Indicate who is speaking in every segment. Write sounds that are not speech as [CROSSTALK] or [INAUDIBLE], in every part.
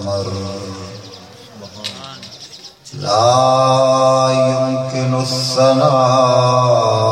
Speaker 1: القمر۔ لا يمكن الثناء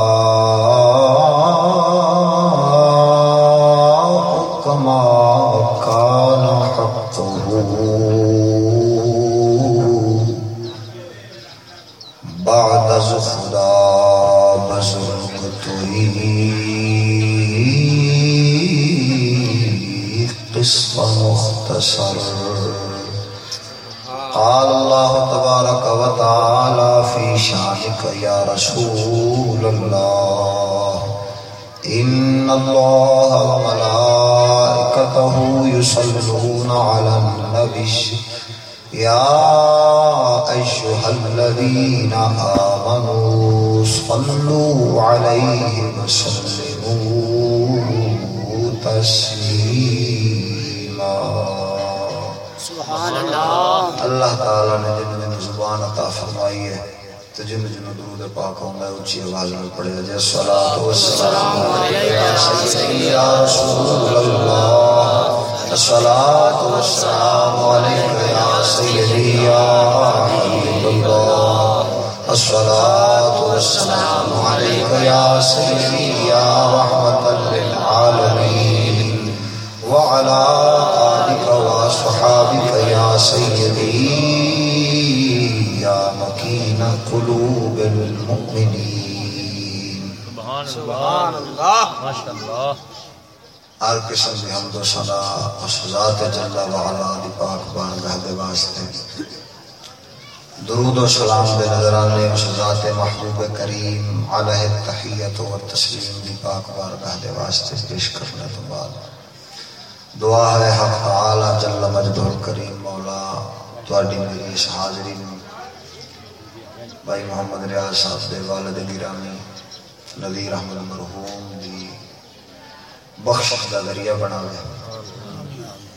Speaker 1: يا رسول الله. إن الله وملائكته يصلون على النبي. يا أيها الذين آمنوا صلوا عليه وسلموا تسليما.
Speaker 2: سبحان الله.
Speaker 1: اللہ تعالی نے جن جن درود پاک ہوں گے، اونچی آواز میں پڑھے جے الصلوۃ والسلام علیک یا سیدی یا رسول اللہ۔ الصلوۃ والسلام علیک یا سیدی یا حبیب اللہ۔ الصلوۃ والسلام علیک یا سیدی یا رحمت
Speaker 2: الله
Speaker 1: ہر قسم کی حمد و ثنا اس ذات جل وعلا دی پاک بارگاہ دے واسطے۔ درود و سلام دے نظرانے اس ذات محبوب کریم علیہ التحیت و تسلیم دی پاک بارگاہ دے واسطے پیش کرنے تو بعد۔ دعا ہے حق تعالی جل مجد الکریم مولا، تواڈی میری اس حاضری نو۔ بھائی محمد ریاض صاحب دے والد گرامی، نذیر احمد مرحوم دی بخش دا ذریعہ بناوے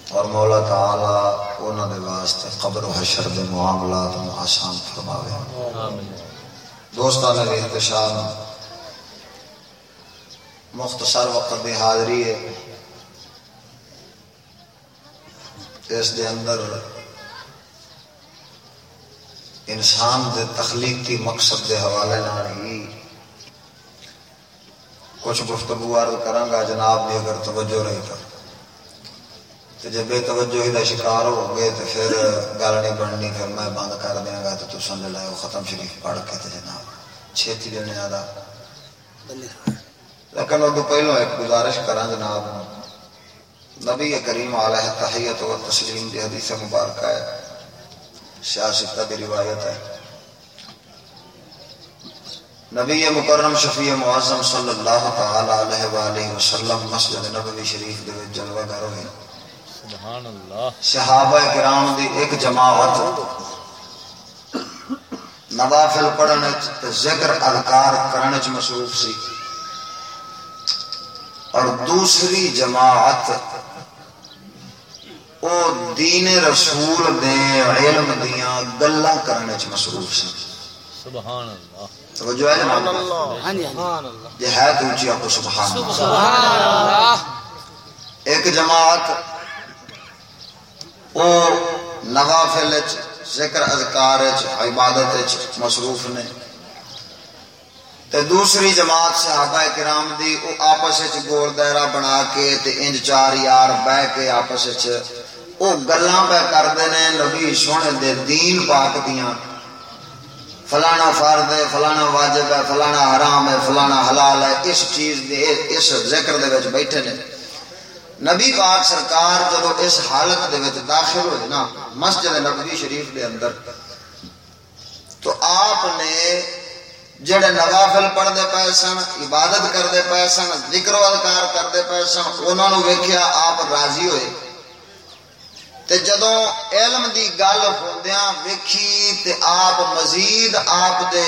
Speaker 1: اور مولا تعالی انہاں دے واسطے قبر و حشر دے معاملات نو آسان فرماوے۔ دوستان نے احتشام مختصر وقت دی حاضری ہے۔ اس دے اندر انسان دے تخلیقی مقصد دے حوالے نال ہی کچھ گفتگو عرض کروں گا جناب بھی اگر توجہ رہی تو۔ تو جب بے توجہی کا شکار ہو گئے تو پھر گل نہیں بننی، پھر میں بند کر دیا گا تو تم جڑا وہ ختم شریف پڑھ کے تو جناب۔ چھتی دینے زیادہ لیکن وہ پہلو ایک گزارش کرا جناب۔ نبی کریم علیہ تحیت و تسلیم دی حدیث مبارکہ ہے۔ شاہ سکتا دی روایت ہے۔ نبی مکرم شفیع معظم صلی اللہ تعالی علیہ وآلہ وسلم مسجد نبوی شریف دے جلوہ گر ہوئے سبحان اللہ صحابہ کرام دی ایک جماعت نوافل پڑھنے ذکر اذکار کرنے چ مصروف سی۔ اور دوسری جماعت او دین رسول دے علم دیاں گلاں کرنے چ مصروف سی۔ سبحان اللہ توجہ ہے جناب؟ ہاں جی سبحان اللہ یہ ہے تو اونچی آپ سبحان اللہ۔ سبحان اللہ ایک جماعت وہ نوافل ذکر اذکار عبادت مصروف نے۔ تے دوسری جماعت صحابہ کرام دی او آپس وچ گول دائرہ بنا کے تے انج چار یار بہ کے آپس وچ او گلاں پہ کردے نے نبی سونے دے دین پاک دیاں۔ فلانا فرض ہے، فلانا واجب ہے، فلانا حرام ہے، فلانا حلال ہے، اس چیز دے، اس ذکر دے وچ بیٹھے نے۔ نبی پاک سرکار جب اس حالت دے وچ داخل ہوئے نا، مسجد نبوی شریف دے اندر، تو آپ نے جڑے نوافل پڑھتے پے سن، عبادت کرتے پے سن، ذکر و اذکار کرتے پے سن انہوں نے ویکھیا آپ راضی ہوئے۔ تے جدوں علم دی گل ہوندیاں ویکھی تے آپ مزید آپ دے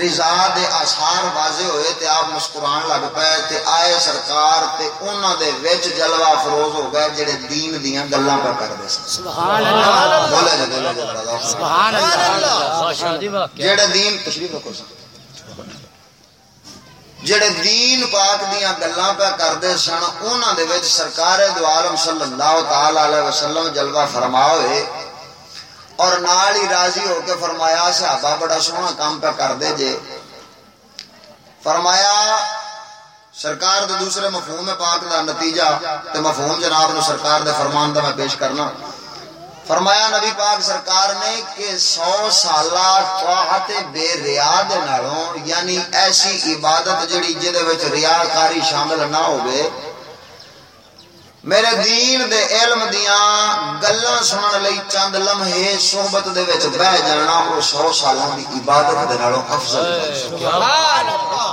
Speaker 1: رضا دے آثار واضح ہوئے تے آپ مسکران لگ پئے تے آئے سرکار تے انہاں دے وچ جلوہ فروز ہو گئے جڑے دین دیاں گلاں پہ کر دے سبحان اللہ۔ بولے جے بولے جے سبحان اللہ۔ جڑے دین تشریف رکھو سن۔ جڑے دین پاک دیاں گلاں پہ کردے سن، انہاں دے وچ سرکار دو عالم صلی اللہ تعالی علیہ وسلم جلوہ فرما ہوئے اور نال ہی راضی ہو کے فرمایا، صحابہ بڑا سونا کام پہ کر دے جے۔ فرمایا، سرکار دے دوسرے مفہوم پاک دا نتیجہ، تے مفہوم جناب نو سرکار دے فرمان دا میں پیش کرنا۔ فرمایا نبی پاک سرکار نے کہ سو سالہ طاعت بے ریا دے نالوں یعنی ایسی عبادت جڑی جدے وچ ریاکاری شامل نہ ہوئے میرے دین دے علم دیاں گلاں سنن لئی چند لمحے صحبت دے وچ بیٹھ جانا او 100 سالاں دی عبادت دے نالوں افضل سبحان اللہ۔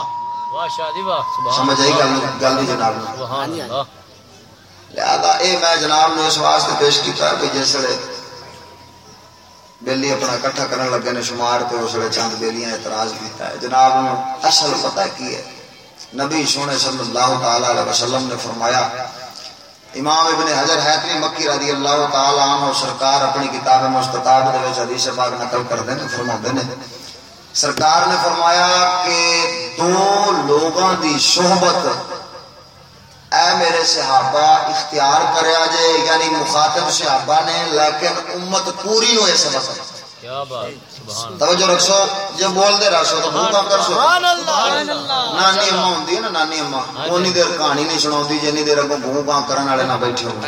Speaker 1: واہ شادی واہ سبحان سمجھ آئی گل گل دی جناب؟ سبحان اللہ۔ لہذا اے میں جناب نے اس واسطے پیش کیتا کہ جس ویلے بیلی اپنا اکٹھا کرنے لگے نے شمار تے اس ویلے چند بیلیاں اعتراض کیتا ہے۔ جناب، اصل پتہ کی ہے؟ نبی سونے صلی اللہ تعالی علیہ وسلم نے فرمایا، امام ابن حجر حیثمی مکی رضی اللہ تعالی عنہ سرکار اپنی کتاب مستطاب دے وچ حدیث پاک نقل کردے نے فرماندے نے، سرکار نے فرمایا کہ دو لوگاں دی صحبت اے میرے صحابہ، اختیار کریا جے یعنی مخاطب صحابہ نے، لیکن امت پوری نو یہ سمجھ توجہ رکھو جب بول دے رہا سو تو بھوکا کر سو نانی اما ہوندی ہے نا نانی اما۔ اونی دیر کہانی نہیں سناوندی جنی دیر اگوں بھوکا کرن والے نہ بیٹھے ہوں۔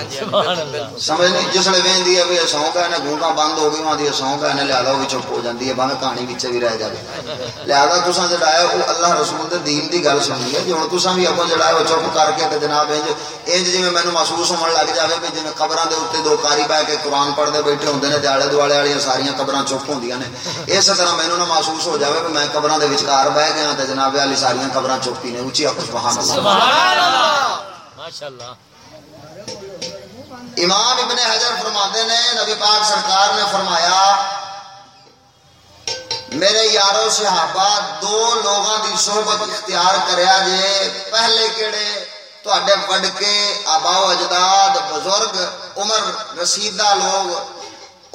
Speaker 1: سمجھ نہیں جس لے ویندی ہے بھی سو کا نے بھوکا بند ہو گئی وہاں دی سو کا نے لہذا وہ چپ ہو جاندی ہے باویں کہانی وچ بھی رہ جاوے لہذا تساں جڑا ہے او اللہ رسول دے دین دی گل سنی ہے جو ہن تساں بھی جڑا ہے او چپ کر کے تے جناب انج انج جویں مینوں محسوس ہون لگ جاوے کہ جویں قبراں دے اوتے دو کاری بیٹھ کے قرآن پڑھدے بیٹھے ہوندے نے تے آلے دوالے والیاں ساریاں قبراں چپ ہوندیاں نے اس طرح مینو نہ محسوس ہو جائے کہ میں قبر کے وچکار بہ گیا تو جناب والی ساری قبر چوکی نے اچھی آپ سبحان اللہ امام ابن حجر فرماتے نے نبی پاک سرکار نے فرمایا میرے یارو صحابہ دو لوگوں کی صحبت اختیار کریا جے پہلے کہڑے تے وڈ کے آبا اجداد بزرگ عمر رسیدہ لوگ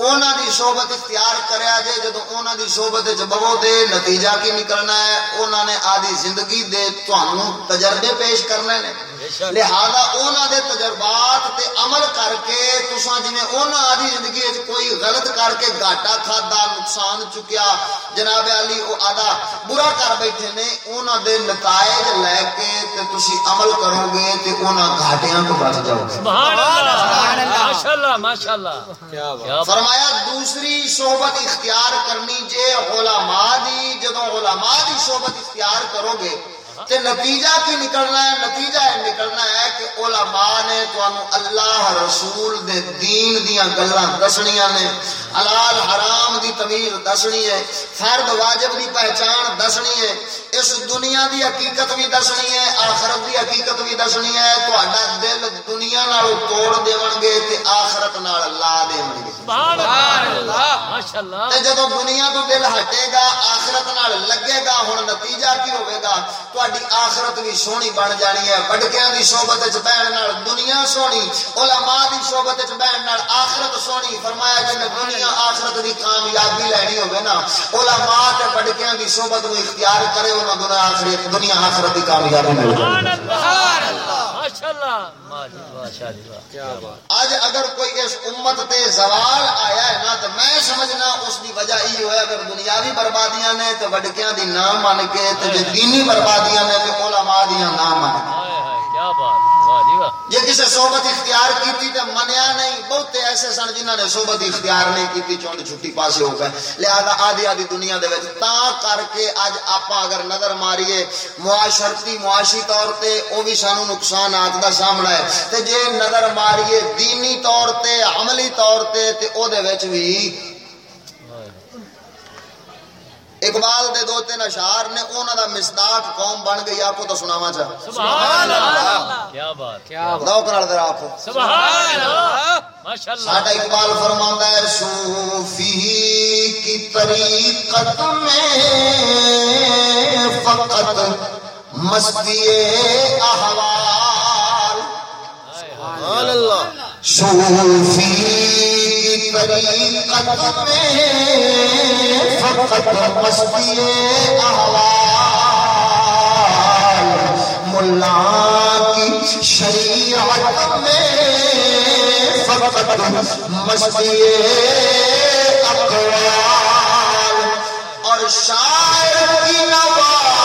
Speaker 1: اونا دی صحبت اختیار کریا جے جدو اونا دی صحبت بہو دے نتیجہ کی نکلنا ہے، اونا نے آدھی زندگی دے توانو تجربے پیش کرنے نے۔ لہذا اونا دے تجربات تے عمل کر کے تساں جنہیں اونا آدھی زندگی ہے کوئی غلط کر کے گاٹا کھادا نقصان چکیا جناب علی او آدھا برا کر بیٹھے نے اونا دے نتائج لے کے تے تسی عمل کرو گے تے اونا گھاٹیاں کو بچ جاؤ گے۔ سبحان اللہ۔
Speaker 3: ماشاءاللہ ماشاءاللہ۔
Speaker 2: کیا بات۔
Speaker 1: فرمایا دوسری صحبت اختیار کرنی جے علماء دی جدو علماء دی صحبت اختیار کرو گے تے نتیجہ کی نکلنا ہے؟ نتیجہ یہ نکلنا ہے کہ علماء نے تانوں اللہ رسول دے دین دیاں گلاں دسنیاں نے۔ حلال حرام دی تمیز دسنی ہے فرد واجب دی پہچان دسنی ہے۔ اس دنیا دی حقیقت بھی دسنی ہے آخرت دی حقیقت بھی دسنی ہے۔ تہاڈا دل دنیا نال توڑ دیون گے تے آخرت نال لا دیون گے۔
Speaker 3: سبحان اللہ ماشاءاللہ۔
Speaker 1: تے جدو دنیا تو دل ہٹے گا آخرت نال لگے گا ہن نتیجہ کی ہوے گا؟ تہاڈی آخرت بھی سونی بن جانی ہے۔ وڈکیاں دی صحبت وچ بہن نال دنیا سونی، علماء دی صحبت وچ بہن نال آخرت سونی۔ فرمایا جے دنیا آخرت دی کامیابی لینی ہوے نا، علماء تے وڈکیاں دی صحبت نو اختیار کرے، انہاں دنیا آخرت دنیا آخرت دی کامیابی مل جائے
Speaker 3: سبحان اللہ!
Speaker 1: اج اگر کوئی اس امت تے زوال آیا ہے نا تو میں سمجھنا اس دی وجہ یہ ہے اگر دنیاوی بربادیاں نے تو وڈکیاں دی نہ من کے تے دینی بربادیاں نے تے علماء دیاں نہ من کے۔
Speaker 3: کیا بات واہ جی واہ۔
Speaker 1: یہ صحبت اختیار کیتی تے منیا نہیں بہت ایسے سن جنہاں نے صحبت اختیار نہیں کیتی چونڈ چھٹی پاسے ہو گئے۔ لہذا آدھی آدھی دنیا دے وچ تا کر کے اج آپا اگر نظر ماریے معاشرتی معاشی طور تے او بھی سانو نقصانات دا سامنا ہے۔ تے جے نظر ماریے دینی طور تے عملی طور تے تے او دے وچ بھی اقبال دے دو تین اشعار نے انہاں دا مصداق قوم بن گئی آپ کو تو سناواں چا
Speaker 3: سبحان اللہ۔ کیا بات۔
Speaker 2: کیا بات
Speaker 1: ذوق نال ذرا آپ
Speaker 3: سبحان اللہ۔ ماشاءاللہ۔
Speaker 1: ساڈا اقبال فرماندا ہے صوفی کی طریقت میں فقط مستی احوال۔
Speaker 2: سبحان اللہ۔
Speaker 1: صوفی میں فقط مستی احوال۔ ملا کی شریعت میں فقط مستی اقوال۔ اور شاعر کی نوا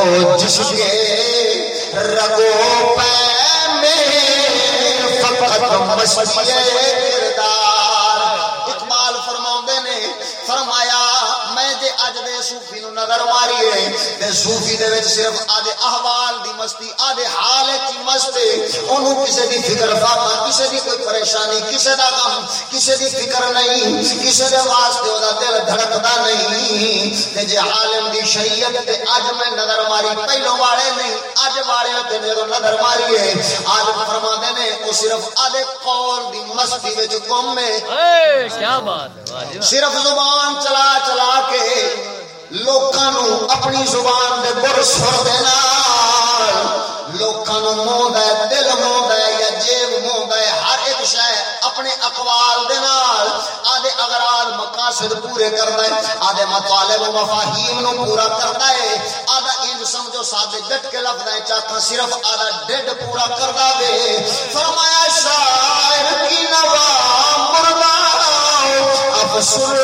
Speaker 3: اللہ
Speaker 1: جس کے رگوں پہ میں فقط مستی نو نظر ماریے تے صوفی دے وچ صرف آدے احوال دی مستی آدے حال کی مستی اونوں کسے دی فکر فاقہ کسے دی کوئی پریشانی کسے دا غم کسے دی فکر نہیں کسے دے واسطے او دا دل دھڑکدا نہیں۔ تے جے عالم دی شریعت تے اج میں نظر ماری پہلو والے نہیں اج والے تے جدوں نظر ماریے عالم فرماندے نے او صرف آدے قول دی مستی وچ گم ہے۔
Speaker 3: اے کیا بات ہے جی
Speaker 1: صرف زبان چلا چلا کے لوکاں نو اپنی زبان دے بر سر دینا لوکاں نو منہ دے دل منہ دے یا جیب منہ دے ہر ایک شے اپنے اقوال دے نال۔ آدھے اغراض مقاصد پورے کردا ہے، آدھے مطالب و مفاہیم نو پورا کردا ہے۔ آدھا انج سمجھو سادے ڈٹ کے لفظ ہے چاہتا صرف آدھا ڈڈ پورا کردا وے۔ فرمایا، شاعر کی نوا مردہ افسر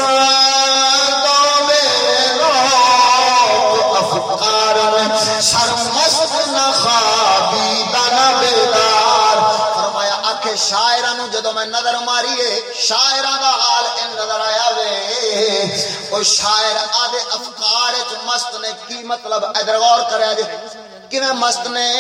Speaker 1: نظر ماریے شاعراں دا حال ان نظر آیا وے۔ او شاعر آدھے افکار وچ مست نے، کی مطلب ادھر غور کریا جے کیویں مست نے؟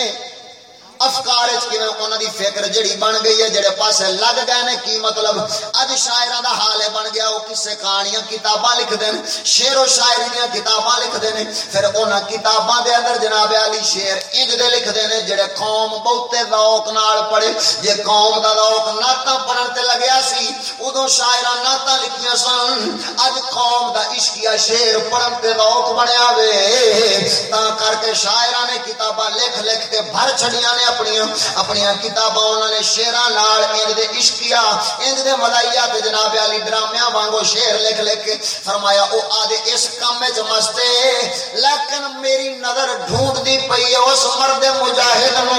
Speaker 1: افکار وچ کیویں انہاں دی فکر جڑی بن گئی ہے، جڑے پاسے لگ گئے نے، کی مطلب؟ اج شاعراں دا حال ہے بن گیا، او کسے کہانیاں، کتاباں لکھ دین، شعر و شاعری دیاں کتاباں لکھ دین، پھر انہاں کتاباں دے اندر جناب علی شعر انج دے لکھ دین، جڑے قوم بہتے ذوق نال پڑھے۔ جے قوم دا ذوق نعتاں پڑھن تے لگیا سی اودوں شاعراں نعتاں لکھیاں سن۔ اج قوم دا عشقیہ شعر پڑھن تے ذوق بنیا وے۔ تا کر کے شاعراں نے کتاباں لکھ لکھ کے بھر چھڑیاں نے اپنی اپنی کتاباں انہوں نے شیراں نال انج دے عشقیا انج دے ملائیا تے جناب علی ڈرامیاں وانگو شعر لکھ لکھ کے فرمایا، او آدے اس کام وچ مستے، لیکن میری نظر ڈھونڈ دی پئی ہے اس مرد مجاہد نو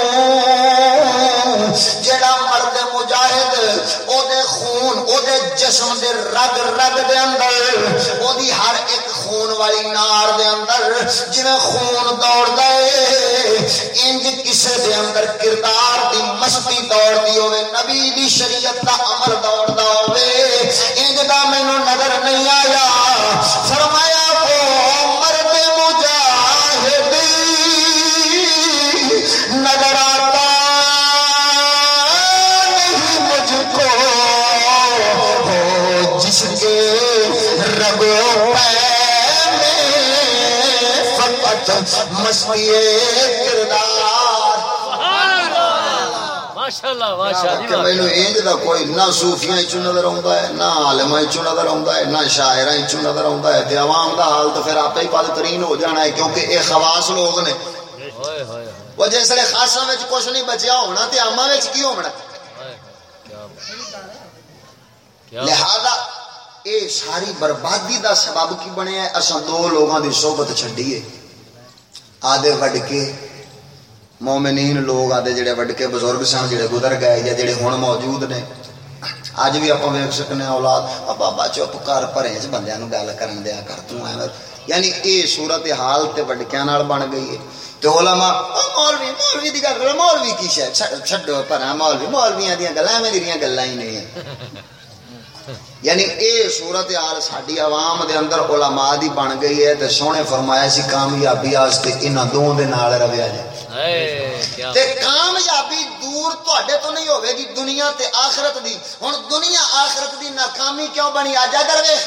Speaker 1: جڑا مرد مجاہد، او دے خون دے جسم دے رگ رگ دے اندر او دی ہر ایک خون والی نار دے اندر جویں خون دوڑ دے انج کسے دے اندر کردار دی مستی دوڑ دی ہوے نبی دی شریعت دا عمل دوڑ دا ہوے انج دا مینوں نظر نہیں آیا مستی کردار۔
Speaker 3: ماشاء اللہ ماشاء
Speaker 1: کہ
Speaker 3: اللہ
Speaker 1: مینوں انج دا کوئی نہ صوفیاں چوں نظر آਉਂدا ہے نہ عالماں چوں نظر آਉਂدا ہے نہ شاعراں چوں نظر آوندا ہے۔ تے عوام دا حال تو پھر آپے ہی پد ترین ہو جانا ہے کیونکہ اے خواص لوگ نے۔
Speaker 3: ہوئے ہوئے ہوئے
Speaker 1: وہ جس لے خاصاں وچ کچھ نہیں بچیا ہونا تے وچ کی ہونا؟ لہذا اے ساری بربادی دا سبب کی بنیا اساں دو لوگاں دی صحبت آدھے وڈ کے مومنین لوگ، آدھے جڑے وڈ کے بزرگ سن، جڑے گزر گئے یا جڑے ہن موجود نے۔ اج بھی اپاں ویکھ سکنے اولاد۔ بابا چپ کر پرے چ بندیاں گل کرن دیا کر تو یعنی اے صورت حال تے وڈکیاں نال بن گئی ہے تے علماء آ مولوی مولوی دی گل مولوی کی شے؟ چھڈو پرا مولوی، مولویاں دیاں گلاں میں دیاں گلاں ہی نہیں۔ ہیں یعنی اے صورت حال ساڈی عوام دے اندر علماء دی بن گئی ہے تے سونے فرمایا سی کامیابی واسطے انہاں دوواں دے نال رویا جائے
Speaker 3: ہے
Speaker 1: تے کامیابی دور تواڈے تو نہیں ہوے گی دنیا تے آخرت دی۔ ہن دنیا آخرت دی ناکامی کیوں بنی؟ اج ادھر ویکھ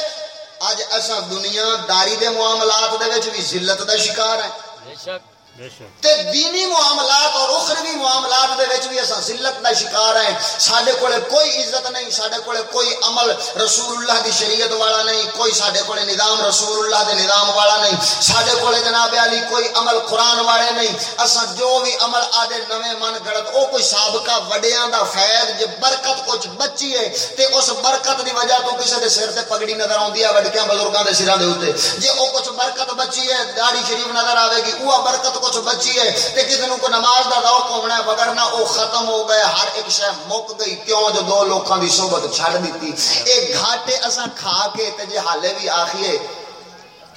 Speaker 1: اج اساں دنیا داری دے معاملات دے وچ بھی ذلت دا شکار ہیں۔
Speaker 3: بے شک۔
Speaker 1: تے دینی معاملات اور اخروی معاملات دے وچ بھی اساں ذلت دا شکار ہیں۔ ساڈے کولے کوئی عزت نہیں، ساڈے کولے کوئی عمل رسول اللہ دی شریعت والا نہیں، کوئی ساڈے کولے نظام رسول اللہ دے نظام والا نہیں۔ ساڈے کولے جناب علی کوئی عمل قرآن والے نہیں۔ اساں جو بھی عمل آدے نویں من گڑت، او کوئی سابقہ وڈیاں دا فیض، جے برکت کچھ بچی ہے تے اس برکت دی وجہ تو کسے دے سر تے پگڑی نظر آوندی ہے، وڈکیاں بزرگاں دے سراں دے اوتے۔ جے او کچھ برکت بچی ہے داڑھی شریف نظر آوے گی او برکت کچھ بچی ہے۔ تے کسے نو کو نماز دا ذوق ہونا ہے وگرنہ او ختم ہو گئے۔ ہر ایک شے مک گئی۔ کیوں؟ جو دو لوکاں دی صحبت چھڈ دتی اے گھاٹے اساں کھا کے تے جے حالے بھی آکھیے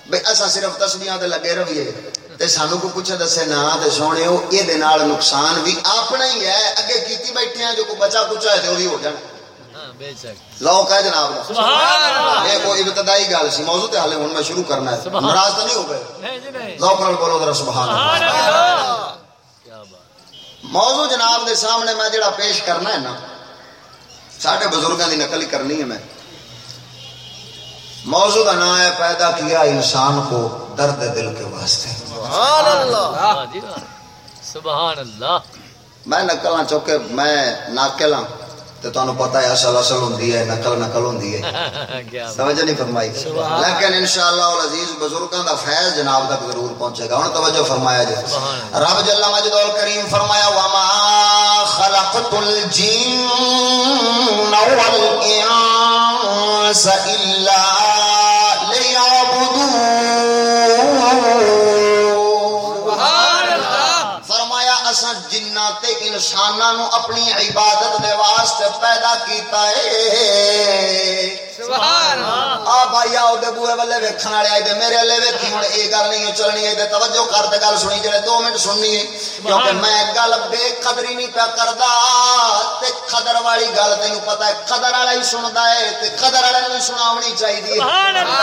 Speaker 1: بھئی اساں صرف تسبیحاں تے لگے رہیے تے سانو کو کچھ دسے نہ تے سونے او اے دے نال نقصان بھی اپنا ہی ہے۔ اگے کیتی بیٹھے ہیں، جو کو بچا کچھ ہے تے او بھی ہو جانا۔ لو جناب دا
Speaker 3: سبحان اللہ۔
Speaker 1: یہ کوئی ابتدائی گل سی موضوع تے حالے ہن میں شروع کرنا ہے۔
Speaker 3: سبحان
Speaker 1: ناراض تو نہیں ہو گئے
Speaker 3: نہیں جی نہیں۔
Speaker 1: لو پر بولو ذرا سبحان اللہ۔
Speaker 3: سبحان اللہ۔ کیا بات
Speaker 1: موضوع جناب دے سامنے میں جڑا پیش کرنا ہے نا ساڈے بزرگاں دی نقل کرنی ہے میں۔ موضوع کا نام ہے پیدا کیا انسان کو درد دل کے واسطے۔
Speaker 2: سبحان اللہ۔
Speaker 3: جی سبحان اللہ۔
Speaker 1: میں نقل چونکہ میں ناقل ہاں۔ تو تمہیں پتا ہے اصل اصل ہوندی ہے نقل نقل ہوندی ہے توجہ نہیں فرمائی لیکن انشاءاللہ العزیز بزرگاں دا فیض جناب تک ضرور پہنچے گا ہن توجہ فرمایا جی رب جل مجد الکریم فرمایا وما خلقت الجن والانس الا تے انساناں نو اپنی عبادت دے واسطے پیدا کیتا ہے۔
Speaker 2: سبحان اللہ۔
Speaker 1: آ بھائی آؤ دے بوئے والے ویکھن والے آئے میرے والے ویکھی ہن اے گل نہیں چلنی ہے تے توجہ کر تے گل سنی جڑے 2 منٹ سننی ہے کیونکہ میں گل بے قدری نہیں پیا کردا تے قدر والی گل تینوں پتہ ہے قدر والا ہی سندا ہے تے قدر والے نوں ہی سناونی چاہیے
Speaker 3: سبحان اللہ۔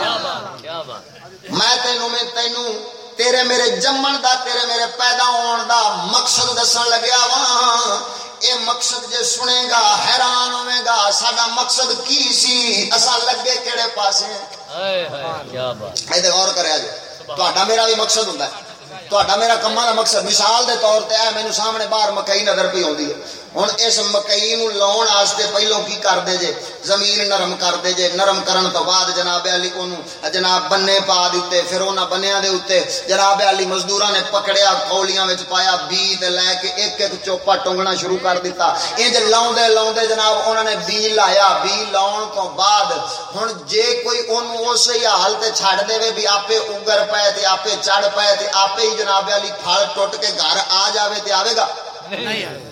Speaker 3: کیا بات کیا بات
Speaker 1: میں تینوں میں تینوں تیرے میرے جمن دا تیرے میرے پیدا ہون دا مقصد دسن لگیا وہاں اے مقصد جے سنے گا حیران
Speaker 3: ہوئے گا ساڈا مقصد
Speaker 1: کی سی؟ اسا لگے کیڑے پاسے؟ ہائے ہائے کیا بات۔ اے تے غور کریا جی تہاڈا میرا بھی مقصد ہوندا ہے۔ تہاڈا میرا کماں دا مقصد مثال دے طور تے اے مینوں سامنے باہر مکئی نظر پئی ہوندی ہے۔ ہوں اس مکئی لاؤن واسطے پہلوں کی کر دے جے؟ زمین نرم کر دے جے، نرم کرن تو بعد جناب علی کو جناب بنے پا دیتے، پھر انہاں بنیاں دے اوتے، جناب علی مزدوراں نے پکڑیا، کولیاں وچ پایا بی تے لے کے ایک ایک چوپا ٹنگنا شروع کر دیتا۔ انج لاوندے لاوندے جناب انہاں نے بی لایا بی لاون تو بعد ہن جے کوئی اونوں اسی حال تے چھڑ دے وے بھی آپے اگر پے تے آپے چڑھ پے تے
Speaker 3: آپے
Speaker 1: ہی
Speaker 3: جناب علی پھل ٹٹ کے گھر آ جاوے تے آوے گا؟
Speaker 1: نہیں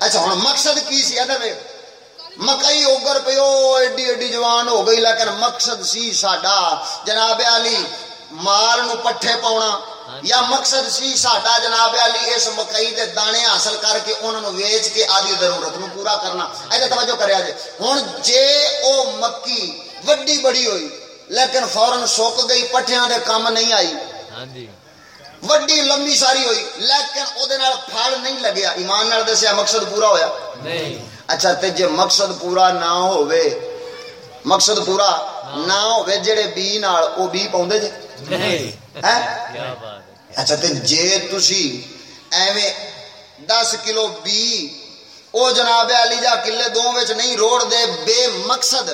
Speaker 1: اچھا ہوں مقصد کی سی ہے مکئی اوگر پیو ایڈی ایڈی جوان ہو گئی لیکن مقصد سی ساڈا۔ جناب علی مال نو پٹھے پاؤنا یا مقصد سی ساڈا جناب علی اس مکئی دے دانے حاصل کر کے انہوں نے ویچ کے آدھی ضرورت نو پورا کرنا۔ ایسے توجہ کریا جی ہوں جے او مکی وڈی بڑی ہوئی لیکن فورن سوک گئی پٹھیاں دے کام نہیں
Speaker 3: آئی۔
Speaker 1: ہاں جی۔ وڈی لمبی ساری ہوئی لیکن او دے نال پھڑ نہیں لگیا ایمان نال دسیا
Speaker 3: مقصد
Speaker 1: پورا ہویا نہیں اچھا تے جے مقصد پورا نہ ہووے مقصد پورا نہ ہووے جڑے بی نال او
Speaker 3: بی
Speaker 1: پوندے
Speaker 3: جے نہیں ہیں
Speaker 1: اچھا تے جے تسی ایویں 10 کلو بی او جناب علی جا کلے دو وچ نہیں روڑ دے بے مقصد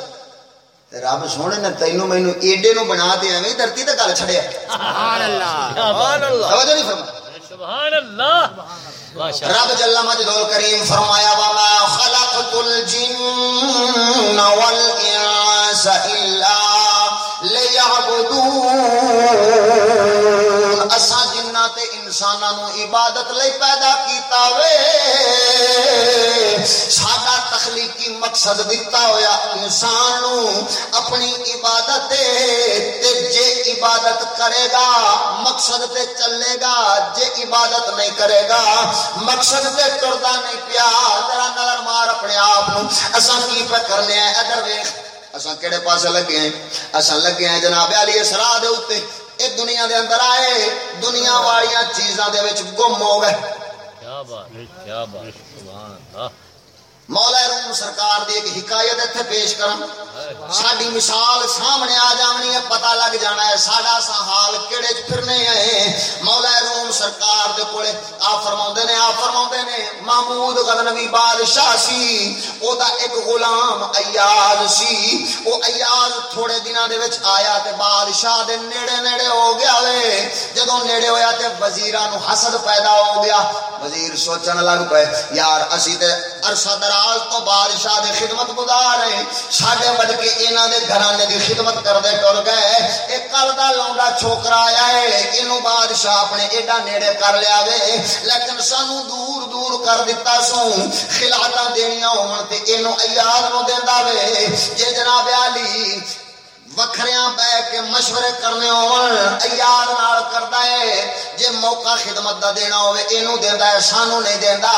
Speaker 1: رب سونے نے تینو مینو ایڈے نو بنا تے ایویں دھرتی تے گل چھڑیا
Speaker 2: سبحان اللہ
Speaker 1: سبحان اللہ توجہ
Speaker 3: نہیں فرمائی سبحان اللہ
Speaker 1: رب جل مجدول کریم فرمایا وا ما خلقت الجن والانس الا ليعبدون اسا جنات انساناں نو عبادت لئی پیدا کیتا وے سب تخلیقی مقصد دتا ہویا انسان اپنی عبادت تے جے عبادت کرے گا، مقصد تے چلے گا، جے عبادت نہیں کرے گا، مقصد تے ٹردا نہیں پیا، ذرا نظر مار اپنے آپ نو۔ اساں کی پہ کرنے ہیں ادھر ویکھ۔ اساں کیڑے پاسے لگے ہیں؟ اساں لگے ہیں جناب علی اسرا دے اوتے اے دنیا دے اندر آئے، دنیا والیاں چیزاں دے وچ گم ہو گئے۔
Speaker 3: کیا بات کیا بات سبحان اللہ۔
Speaker 1: مولا روم سرکار دی ایک حکایت اتنے پیش کرن ساڈی مثال سامنے آ جانی ہے، پتہ لگ جانا ہے ساڈا سا حال کیڑے چ پھرنے ہیں۔ مولا روم سرکار دے کولے آ فرماوندے نے، آ فرماوندے نے، محمود غزنوی بادشاہ سی، او دا ایک غلام ایاز سی۔ او ایاز تھوڑے دناں دے وچ آیا تے بادشاہ دے نیڑے نیڑے ہو گیا وے۔ جدوں نیڑے ہویا تے وزیراں نو حسد پیدا ہو گیا۔ وزیر سوچن لگ پے یار اسی تے عرصہ درا دراز تو بادشاہ دے خدمت گزار ہیں۔ ساڈے ود کے انہاں دے گھرانے دی خدمت کردے ٹر گئے۔ اے کل دا لونڈا چھوکرا آیا ہے۔ اینو بادشاہ اپنے ایڈا نیڑے کر لیا وے۔ لیکن سانو دور دور کر دیتا سو خلعتاں دینیاں ہون تے اینو ایاد نو دیندا وے۔ جے جناب علی وکھریاں بہ کے مشورے کرنے ہون، ایاد نال کردا ہے۔ جے موقع خدمت دا دینا ہوے اینو دیندا ہے سانو نہیں دیندا۔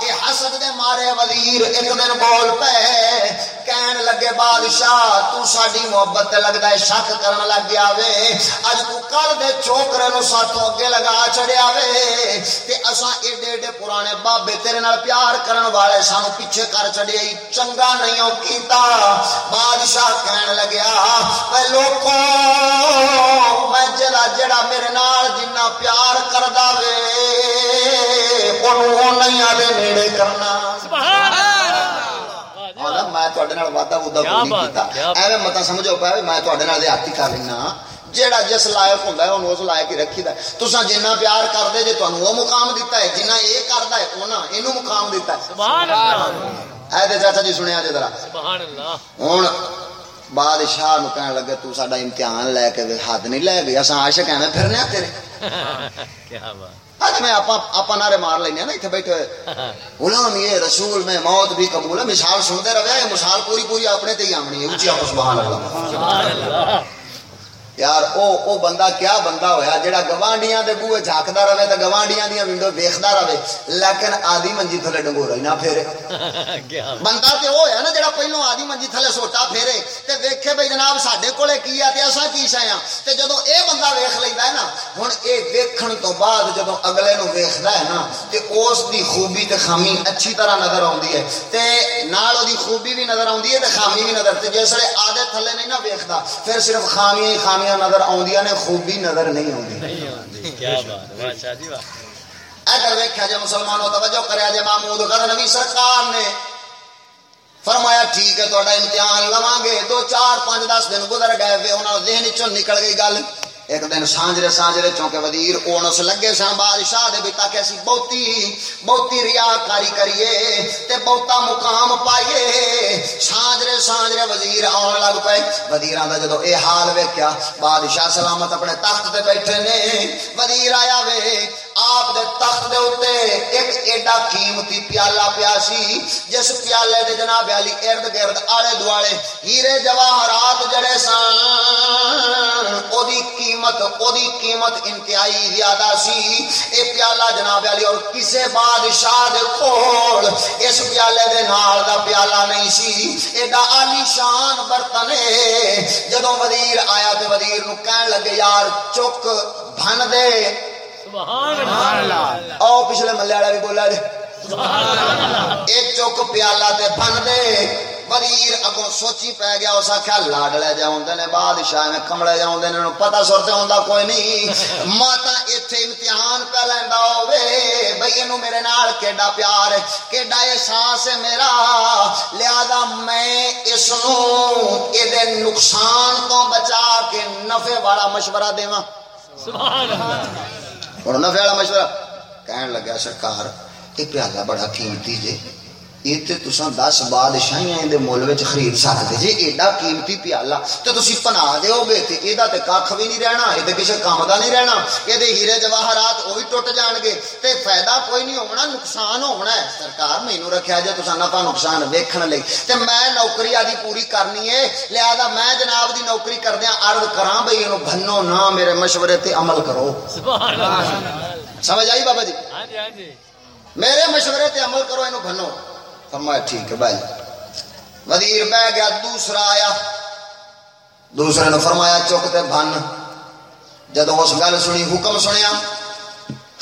Speaker 1: اے حسد دے مارے وزیر، ایک دن بول پے کہن لگے بادشاہ تو ساڈی محبت تے لگدا ہے شک کرن لگ گیا وے اج تو کل دے چھوکرے نو ساتھوں اگے لگا چڑیا وے تے اساں ایڈے ایڈے پرانے بابے تیرے نال پیار کرن والے سانو پیچھے کر چڑیا ای چنگا نہیں او کیتا بادشاہ کہن لگیا اے لوکو میں جڑا جڑا میرے نال جنہ پیار کردا وے اونوں نہیں آدے نیڑے کرنا
Speaker 3: سبحان
Speaker 1: میں نال وعدہ وعدہ کوئی نہیں کیتا۔ ایویں متا سمجھو پیا میں تواڈے نال کر لینا جیڑا جس لائق ہوندا ہے اونوں اس لائق ہی رکھیدا ہے تساں جنہ پیار کردے جے تانوں وہ مقام دیتا ہے جنہ اے کردا ہے انہاں اینو مقام دیتا ہے
Speaker 3: سبحان اللہ
Speaker 1: اے تے چاچا جی سنیا جے ذرا
Speaker 3: سبحان اللہ
Speaker 1: ہن بادشاہ نو کہن لگے تو ساڈا امتحان لے کے حد نہیں لے گئی اساں عاشق ایویں پھرنے تیرے
Speaker 3: کیا بات
Speaker 1: اج میں آپا آپا نعرے مار لینے نا ایتھے بیٹھے ہوئے۔ [LAUGHS] غلام یہ رسول میں موت بھی قبول ہے مثال سنتے رہے مثال پوری پوری اپنے تے ہی آمنی ہے اونچی آپو سبحان اللہ۔
Speaker 3: یار
Speaker 1: او او بندہ کیا بندہ ہویا؟ جڑا گوانڈیاں دے بوئے جھاکدا رہے تے گوانڈیاں دیاں ونڈو ویکھدا رہے۔ لیکن آدھی منجی تھلے ڈنگورا نہ پھیرے۔ [LAUGHS] بندہ تے او ہے نا جڑا پہلو آدھی منجی تھلے سوٹا پھیرے۔ تے ویکھے بھئی جناب ساڈے کولے کی ہے تے اساں کی شے تے جدوں اے بندہ ویکھ لیندا ہے نا ہن اے ویکھن تو بعد جدوں اگلے نو ویکھدا ہے نا تے اس دی خوبی تے خامی اچھی طرح نظر آندی ہے۔ تے نال او دی خوبی بھی نظر
Speaker 3: آندی ہے تے خامی نظر تے آدھے تھلے نہیں
Speaker 1: نا ویکھدا پھر صرف خامی خامی خامیاں نظر آدی نے خوبی نظر نہیں آتی اگر مسلمانوں توجہ محمود سرکار نے فرمایا ٹھیک ہے تو امتحان لوا گے۔ دو چار پانچ دس دن گزر گئے ذہن نکل گئی گل۔ ایک دن سانجرے سانجرے چونکہ وزیر اونس لگے سن بادشاہ دے بیتا تاکہ اسی بہتی بہتی ریاکاری کریے تے بہتا مقام پائیے۔ سانجرے سانجرے وزیر آن لگ پئے۔ وزیراں دا جدوں اے حال ویکھیا، بادشاہ سلامت اپنے تخت تے بیٹھے نے۔ وزیر آیا وے آپ دے تخت دے اتے ایک ایڈا قیمتی پیالہ پیاسی جس پیالے دے جناب علی ارد گرد آلے دوالے ہیرے جواہرات جڑے سان او دی قیمت او دی قیمت انتہائی زیادہ سی۔ اے پیالہ جناب علی اور کسے بادشاہ دے کھوڑ اس پیالے دے نال دا پیالہ نہیں سی۔ ایڈا عالی شان برتن جدو جدوں وزیر آیا تے وزیر نو کہن
Speaker 3: لگے، یار
Speaker 1: چک، بھن دے۔ آؤ پچھلے ملے والا بھی بولا جی ایک چوک پیالہ بن دے. وزیر اگوں سوچی پی گیا اس آخیا لاڈلے جا نے بادشاہ میں کمڑے جا نے پتا سرتے آتا کوئی نہیں. ماتا اتنے امتحان پہ لینا ہو میرے نال کیڈا پیار کیڈا احساس ہے میرا؟ لیا میں اس نقصان تو بچا کے نفے والا مشورہ دے اور نفے والا مشورہ۔ کہنے لگا سرکار یہ پیالہ بڑا قیمتی جے۔ یہ تے تساں دس بادشاہیاں دے مول وچ خرید سکدے جے ایڈا قیمتی پیالہ تے تسی پنا دیو گے تے ایدا تے ککھ وی نہیں رہنا اے تے کسے کام دا نہیں رہنا اے دے ہیرے جواہرات او وی ٹٹ جان گے تے فائدہ کوئی نہیں ہونا نقصان ہونا ہے سرکار مینوں رکھیا جے تساں نفع نقصان ویکھن لئی تے میں نوکری آدی پوری کرنی ہے لہذا میں جناب دی نوکری کردیاں عرض کراں بھئی اینو بھنو نا میرے مشورے تے عمل کرو
Speaker 3: سبحان اللہ
Speaker 1: سمجھ آئی بابا جی
Speaker 3: ہاں جی ہاں جی
Speaker 1: میرے مشورے تے عمل کرو اینو بھنو فرمایا، ٹھیک ہے، بھائی۔ وزیر بہ گیا، دوسرا آیا۔ دوسرے نے فرمایا چک تے بن جدو اس گل سنی، حکم سنیا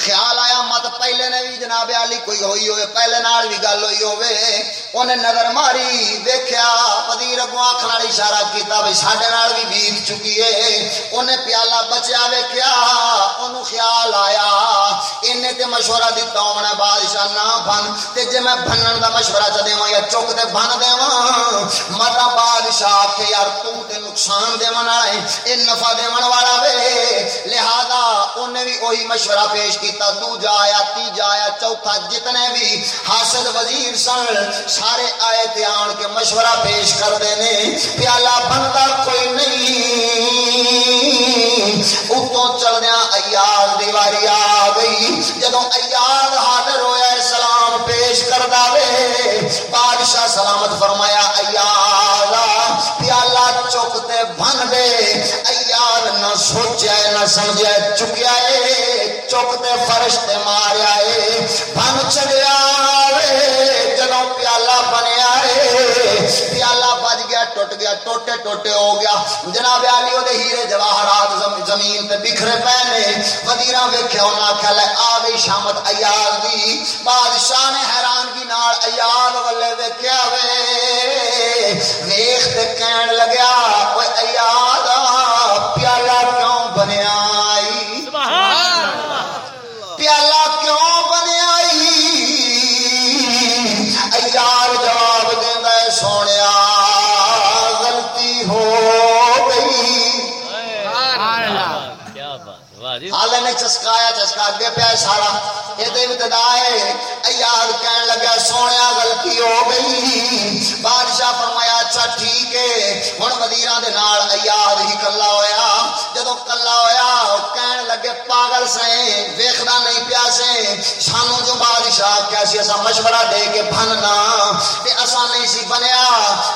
Speaker 1: خیال آیا مت پہلے نے بھی جناب علی کوئی ہوئی ہوئے، پہلے نال بھی گل ہوئی ہوئے۔ انہیں نظر ماری دیکھیا پدیر اگوں آخر اشارہ کیتا بھئی سڈے نال بھی بیت چکی ہے۔ انہیں پیالہ بچیا ویکیا ان خیال آیا۔ مشورہ دیتا ہونا بادشاہ نہ بن تے جے میں بھنن دا مشورہ چ یا چک تے بن دیواں متا بادشاہ آکھے، یار تو تے نقصان دیوان والا ہے اے نفع دیوان والا وے۔ لہذا انہیں بھی مشورہ پیش کی کیتا دوجا آیا تی جا آیا چوتھا جتنے بھی حاصل وزیر سن سارے آئے تے آن کے مشورہ پیش کر دینے پیالہ بندہ کوئی نہیں اتوں چلدیا ایاز دیواری آگئی جدو ایاز حاضر ہویا ہے سلام پیش کر دے بادشاہ سلامت فرمایا ایاز پیالہ چکتے بھن دے ایاز نہ سوچے نہ سمجھے ٹوٹے ٹوٹے ہو گیا۔ جناب علی، وہ ہیرے جواہرات زمین تے بکھرے پے نے۔ وزیرا ویکھیا، انہاں
Speaker 3: آکھیا، لے
Speaker 1: آ گئی شامت ایاز دی۔ بادشاہ نے حیران کی نال ایاز ولے
Speaker 3: ویکھیا وے۔ ویکھ تے
Speaker 1: کہن لگا اوے ایاز ہاں، حالے نے چسکایا چسکا دے پیا سارا۔ یہ ابتدا ہے۔ ایار کہنے لگا سونے گلتی ہو گئی۔ بادشاہ فرمایا اچھا ٹھیک ہے۔ ہوں مدیرہ دے ہی کلا ہوا جدو کلا ہوا کہنے لگے پاگل سے ویخنا نہیں پیاسے سانو جو بادشاہ کیا سی اسا مشورہ دے کے بھننا۔ تے ایسا نہیں سی بنیا۔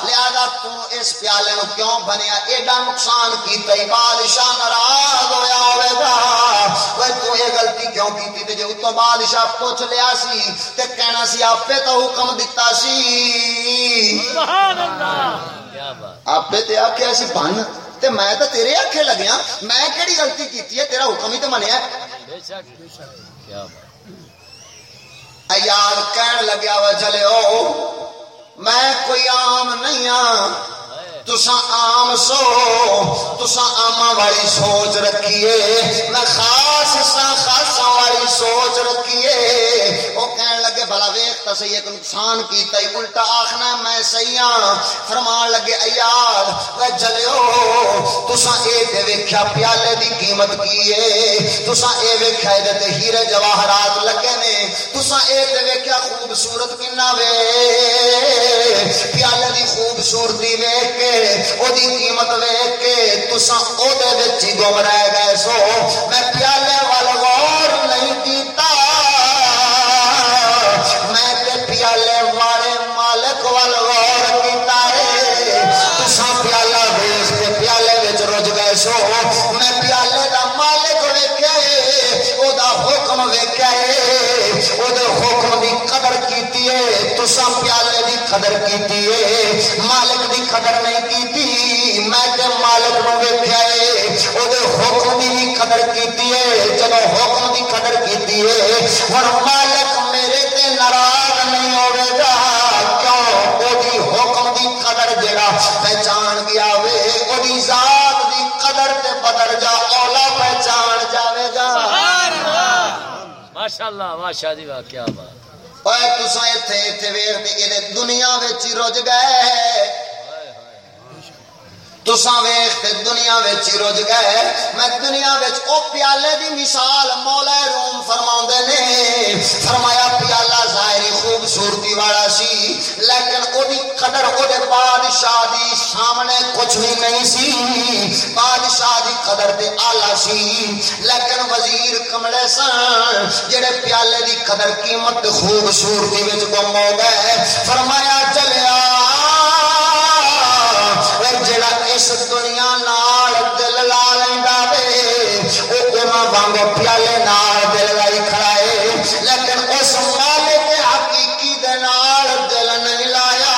Speaker 1: لہذا تو اس پیالے نو کیوں بنیا؟ ایڈا نقصان کی تے بادشاہ نراض ہویا ہوئے گا۔ وہ تو یہ غلطی کیوں کی تے جو اتوں بادشاہ پوچھ لیا سی تے کہنا سی آپ پہ تو حکم دیتا سی۔
Speaker 3: سبحان اللہ! کیا بات
Speaker 1: آپے تے آکھیا سی بھن۔ تے میں تے تیرے آکھے لگیا میں کیڑی غلطی کیتی ہے؟ تیرا حکم ہی تے منیا ہے۔
Speaker 3: بے شک کیا بات
Speaker 1: ایار کہن لگیا وا چلے او میں کوئی عام نہیں ہاں۔ تسا عام سو تسا آما والی سوچ رکھیے۔ میں خاص سا خاص والی سوچ رکھیے۔ وہ کہن لگے، بھلا ویخ تا سی ایک نقصان کیتا ہی الٹا آخنا، میں صحیح ہاں۔ فرمان لگے ایار وہ جلیو تسا اے تے ویکھیا پیالے دی قیمت کیے تسا اے ویکھیا اے تے ہیرے جواہرات لگے نے۔ تسا اے تے ویکھیا خوبصورت کنا وے۔ پیالے دی خوبصورتی ویکھ کے، او دی قیمت ویکھ کے تسا او دے وچ ہی گم رہ گئے سو۔ میں پیالے قدر کیتی ہے مالک دی قدر نہیں کیتی، میں تے مالک نو ویکھیا ہے او دے حکم دی بھی قدر کیتی ہے حکم دی قدر کیتی ہے ہن مالک میرے تے ناراض نہیں ہوے گا، کیوں؟ او دی حکم دی قدر جڑا پہچان گیا وے او دی ذات دی قدر تے بدل جا اولا پہچان جاوے گا۔
Speaker 3: ماشاء اللہ! ماشاء دی واہ کیا بات
Speaker 1: اوے تساں ایتھے ایتھے ویکھ تے اے دنیا وچ رج گئے تساں ویخ تے دنیا وچ رج گئے۔ میں دنیا وچ او پیالے دی مثال مولا روم فرماوندے نے۔ فرمایا پیالہ ظاہری خوبصورتی والا سی، لیکن او قدر او بادشاہ دی سامنے کچھ بھی نہیں سی۔ بادشاہ دی قدر تے آلہ سی۔ لیکن وزیر کملے سن جڑے پیالے دی قدر قیمت خوبصورتی وچ گم ہو گئے۔ فرمایا چلیا وانگو پیالے نال دل لائی لیکن اس مالک حقیقی دے نال دل نہیں لایا۔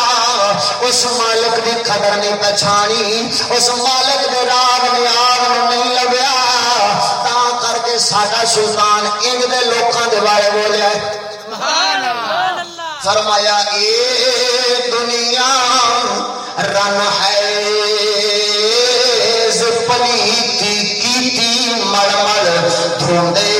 Speaker 1: اس مالک دی قدر نہیں پہچانی اس مالک دے نیاز نہیں لبیا۔ تا کر کے ساڈا سلطان انج دے لوکاں دے بارے بولیا ہے۔ فرمایا اے دنیا رن ہے مڑ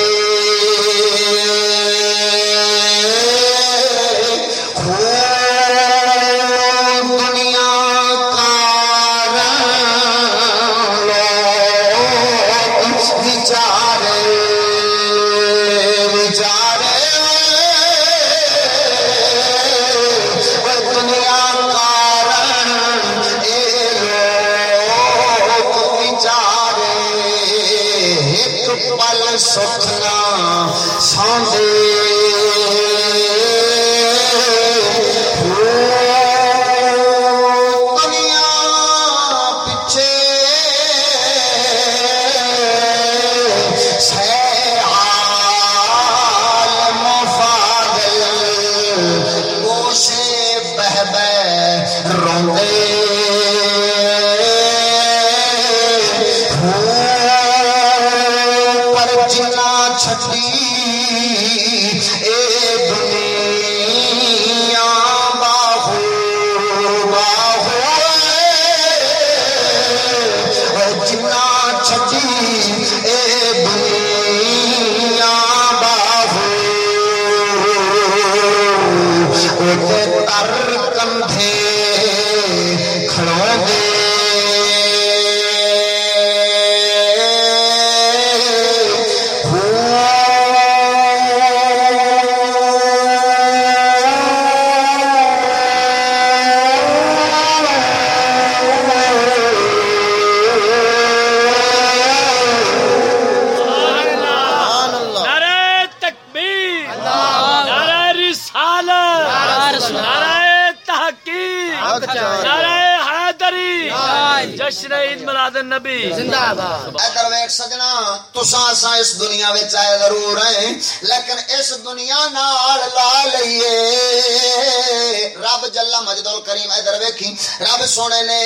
Speaker 1: الکریم ادھر ویکھی۔ رب سونے نے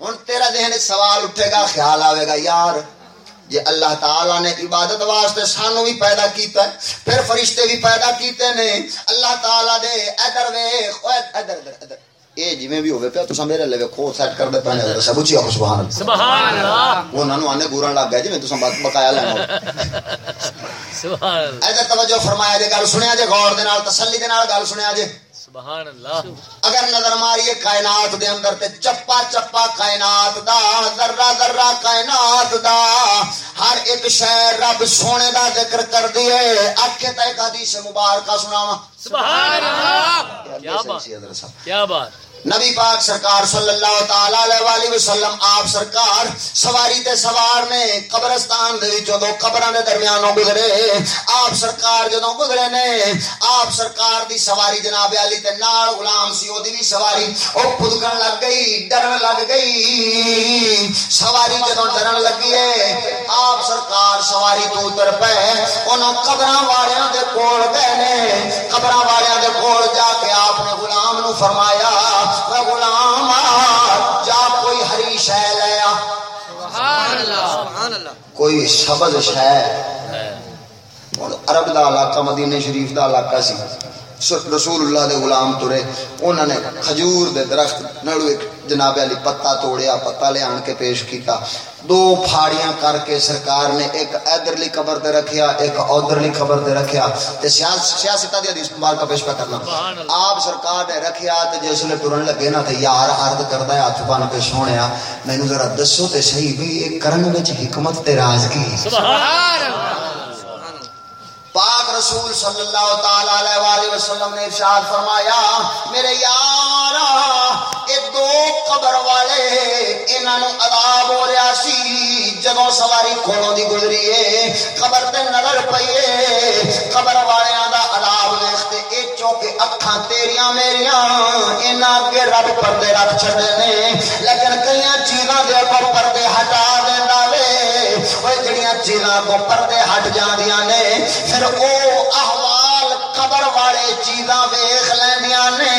Speaker 1: ہن تیرا ذہن سوال اٹھے گا خیال آوے گا یار جی اللہ تعالی نے عبادت واسطے سانو بھی پیدا کیتا ہے پھر فرشتے بھی پیدا کیتے نے اللہ تعالی دے ادھر اوے ادھر ادھر ادھر۔ اے جویں بھی ہوے پیا تساں میرے لے کھو سیٹ کر دے پنے سب اچھی آخو سبحان اللہ۔
Speaker 3: سبحان اللہ۔
Speaker 1: وہ نانو آنے گورن لگ گئے جی میں تساں بات بقایا لینا
Speaker 3: سبحان اللہ۔
Speaker 1: ایسے توجہ فرمایا جے گل سنیا جے غور دے نال تسلی دے نال گل سنیا جے۔
Speaker 3: سبحان اللہ
Speaker 1: اگر نظر ماریے کائنات دے اندر تے چپا چپا کائنات دا ذرہ ذرہ کائنات دا۔ ہر ایک شے رب سونے دا ذکر کر دیے اکھے تے ایک حدیث مبارکہ سناواں۔
Speaker 3: سبحان اللہ۔ کیا بات۔ کیا بات۔
Speaker 1: نبی پاک سرکار صلی اللہ تعالی علیہ وسلم، آپ سرکار سواری تے سوار نے قبرستان دے وچوں دو قبراں دے درمیانوں گزرے آپ سرکار جدوں گزرے نے، آپ سرکار دی سواری جناب علی تے نال غلام سی او دی بھی سواری، او پھدکن لگ گئی، ڈرن لگ گئی۔ سواری جدوں ڈرن لگی ہے، آپ سرکار سواری تو اتر پے۔ انہاں قبراں والیاں دے کول گئے نے، قبراں والیاں دے کول جا کے آپ نے غلام نو فرمایا غلام جا کوئی ہری شے لے آ.
Speaker 2: سبحان اللہ۔ سبحان اللہ۔
Speaker 1: کوئی سبز شے۔ ہن عرب دا علاقہ مدینے شریف دا علاقہ سی۔ رسول اللہ دے غلام ترے انہوں نے کھجور دے درخت نالو ایک جناب علی پتا توڑیا پتا لے آن کے پیش کیتا۔ دو پھاڑیاں کر کے سرکار نے ایک ادھرلی قبر تے رکھیا ایک ادھرلی قبر تے رکھیا۔ تے سیاس- سیاستہ دی حدیث مبارکہ پیش پہ کرنا۔
Speaker 3: اللہ۔
Speaker 1: آپ سرکار نے رکھیا تے جس نے ٹرن لگے نا تے یار عرض کردا ہے ہاتھ بن کے سونیا۔ مینوں ذرا دسو تے صحیح بھی یہ کرن وچ حکمت تے راز کی۔
Speaker 3: سبحان
Speaker 1: پاک رسول صلی اللہ تعالی علیہ وآلہ وسلم نے ارشاد فرمایا، میرے یار اے دو قبر والے، انہاں نو عذاب ہو رہا سی، جدوں سواری کھولوں دی گزری ہے قبر تے نظر پئی ہے قبر والیاں دا عذاب ویکھتے اے چوکے اکھاں تیریاں میریاں، انہاں اگے رب پردے رکھ چھڈے نے، لیکن کئیاں چیزاں دے اگوں پردے اوے جڑیاں چیزاں کو پردے ہٹ جاندیاں نے پھر او احوال قبر والے چیزاں ویکھ لیندیاں نے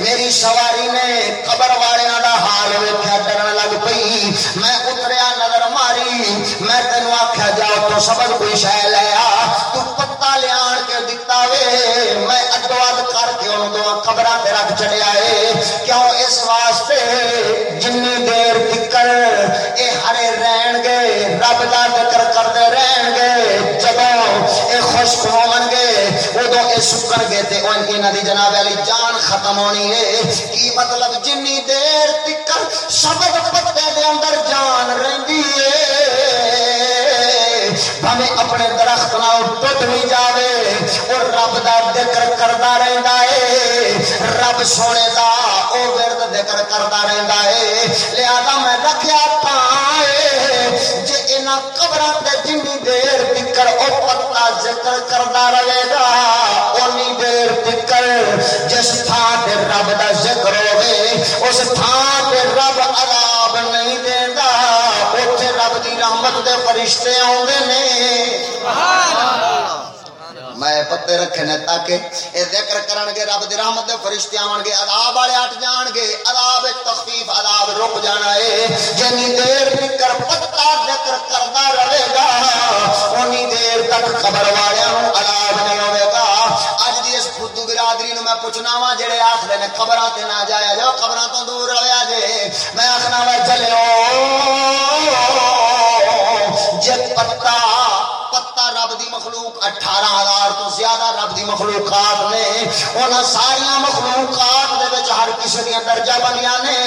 Speaker 1: میری سواری نے قبر والیاں دا حال ویکھیا ڈرن لگ پئی میں اتریا نظر ماری میں تینوں آکھیا جا تو سبق کوئی شے لے آ تو پتا لیان کے دتا وے میں اڈو اد کر کے ان دو قبراں تے رکھ چڑیا ادو اے سکن تے ان انہاں دی جناب علی، جان ختم ہونی ہے۔ کی مطلب؟ جنی دیر تکر سبق پتے دے اندر جان رہندی ہے۔ بھਵੇਂ اپنے درخت نال ٹوٹ بھی جاوے اور رب دا ذکر کردا رہندا ہے۔ رب سونے دا او ورد ذکر کردا رہندا ہے۔ لہذا میں رکھیا پائے جے انہاں قبراں تے جنی دیر تکر او پتا ذکر کردا رہے گا۔ رب دے فرشتے آوندے نے۔ میں پتے رکھے نے تاکہ اے ذکر کرن گے، رب دی رحمت دے فرشتے آون گے، عذاب والے ہٹ جان گے، عذاب وچ تخفیف، عذاب رک جانا ہے جنی دیر تکر پتا ذکر کردا رہے گا، اونی دیر تک قبر والےاں نوں عذاب نہیں ہوے گا۔ اج دی اس خودو برادری نو میں پوچھنا وا، جڑے آکھدے نے قبراں تے نہ جایا جاؤ قبراں تو دور رہیا جے۔ میں آکھنا وا، چلو۔ اٹھارہ ہزار تو زیادہ رب دی مخلوقات نے، انہاں ساری مخلوقات دے وچ ہر کسی دیا درجہ بنیا نے۔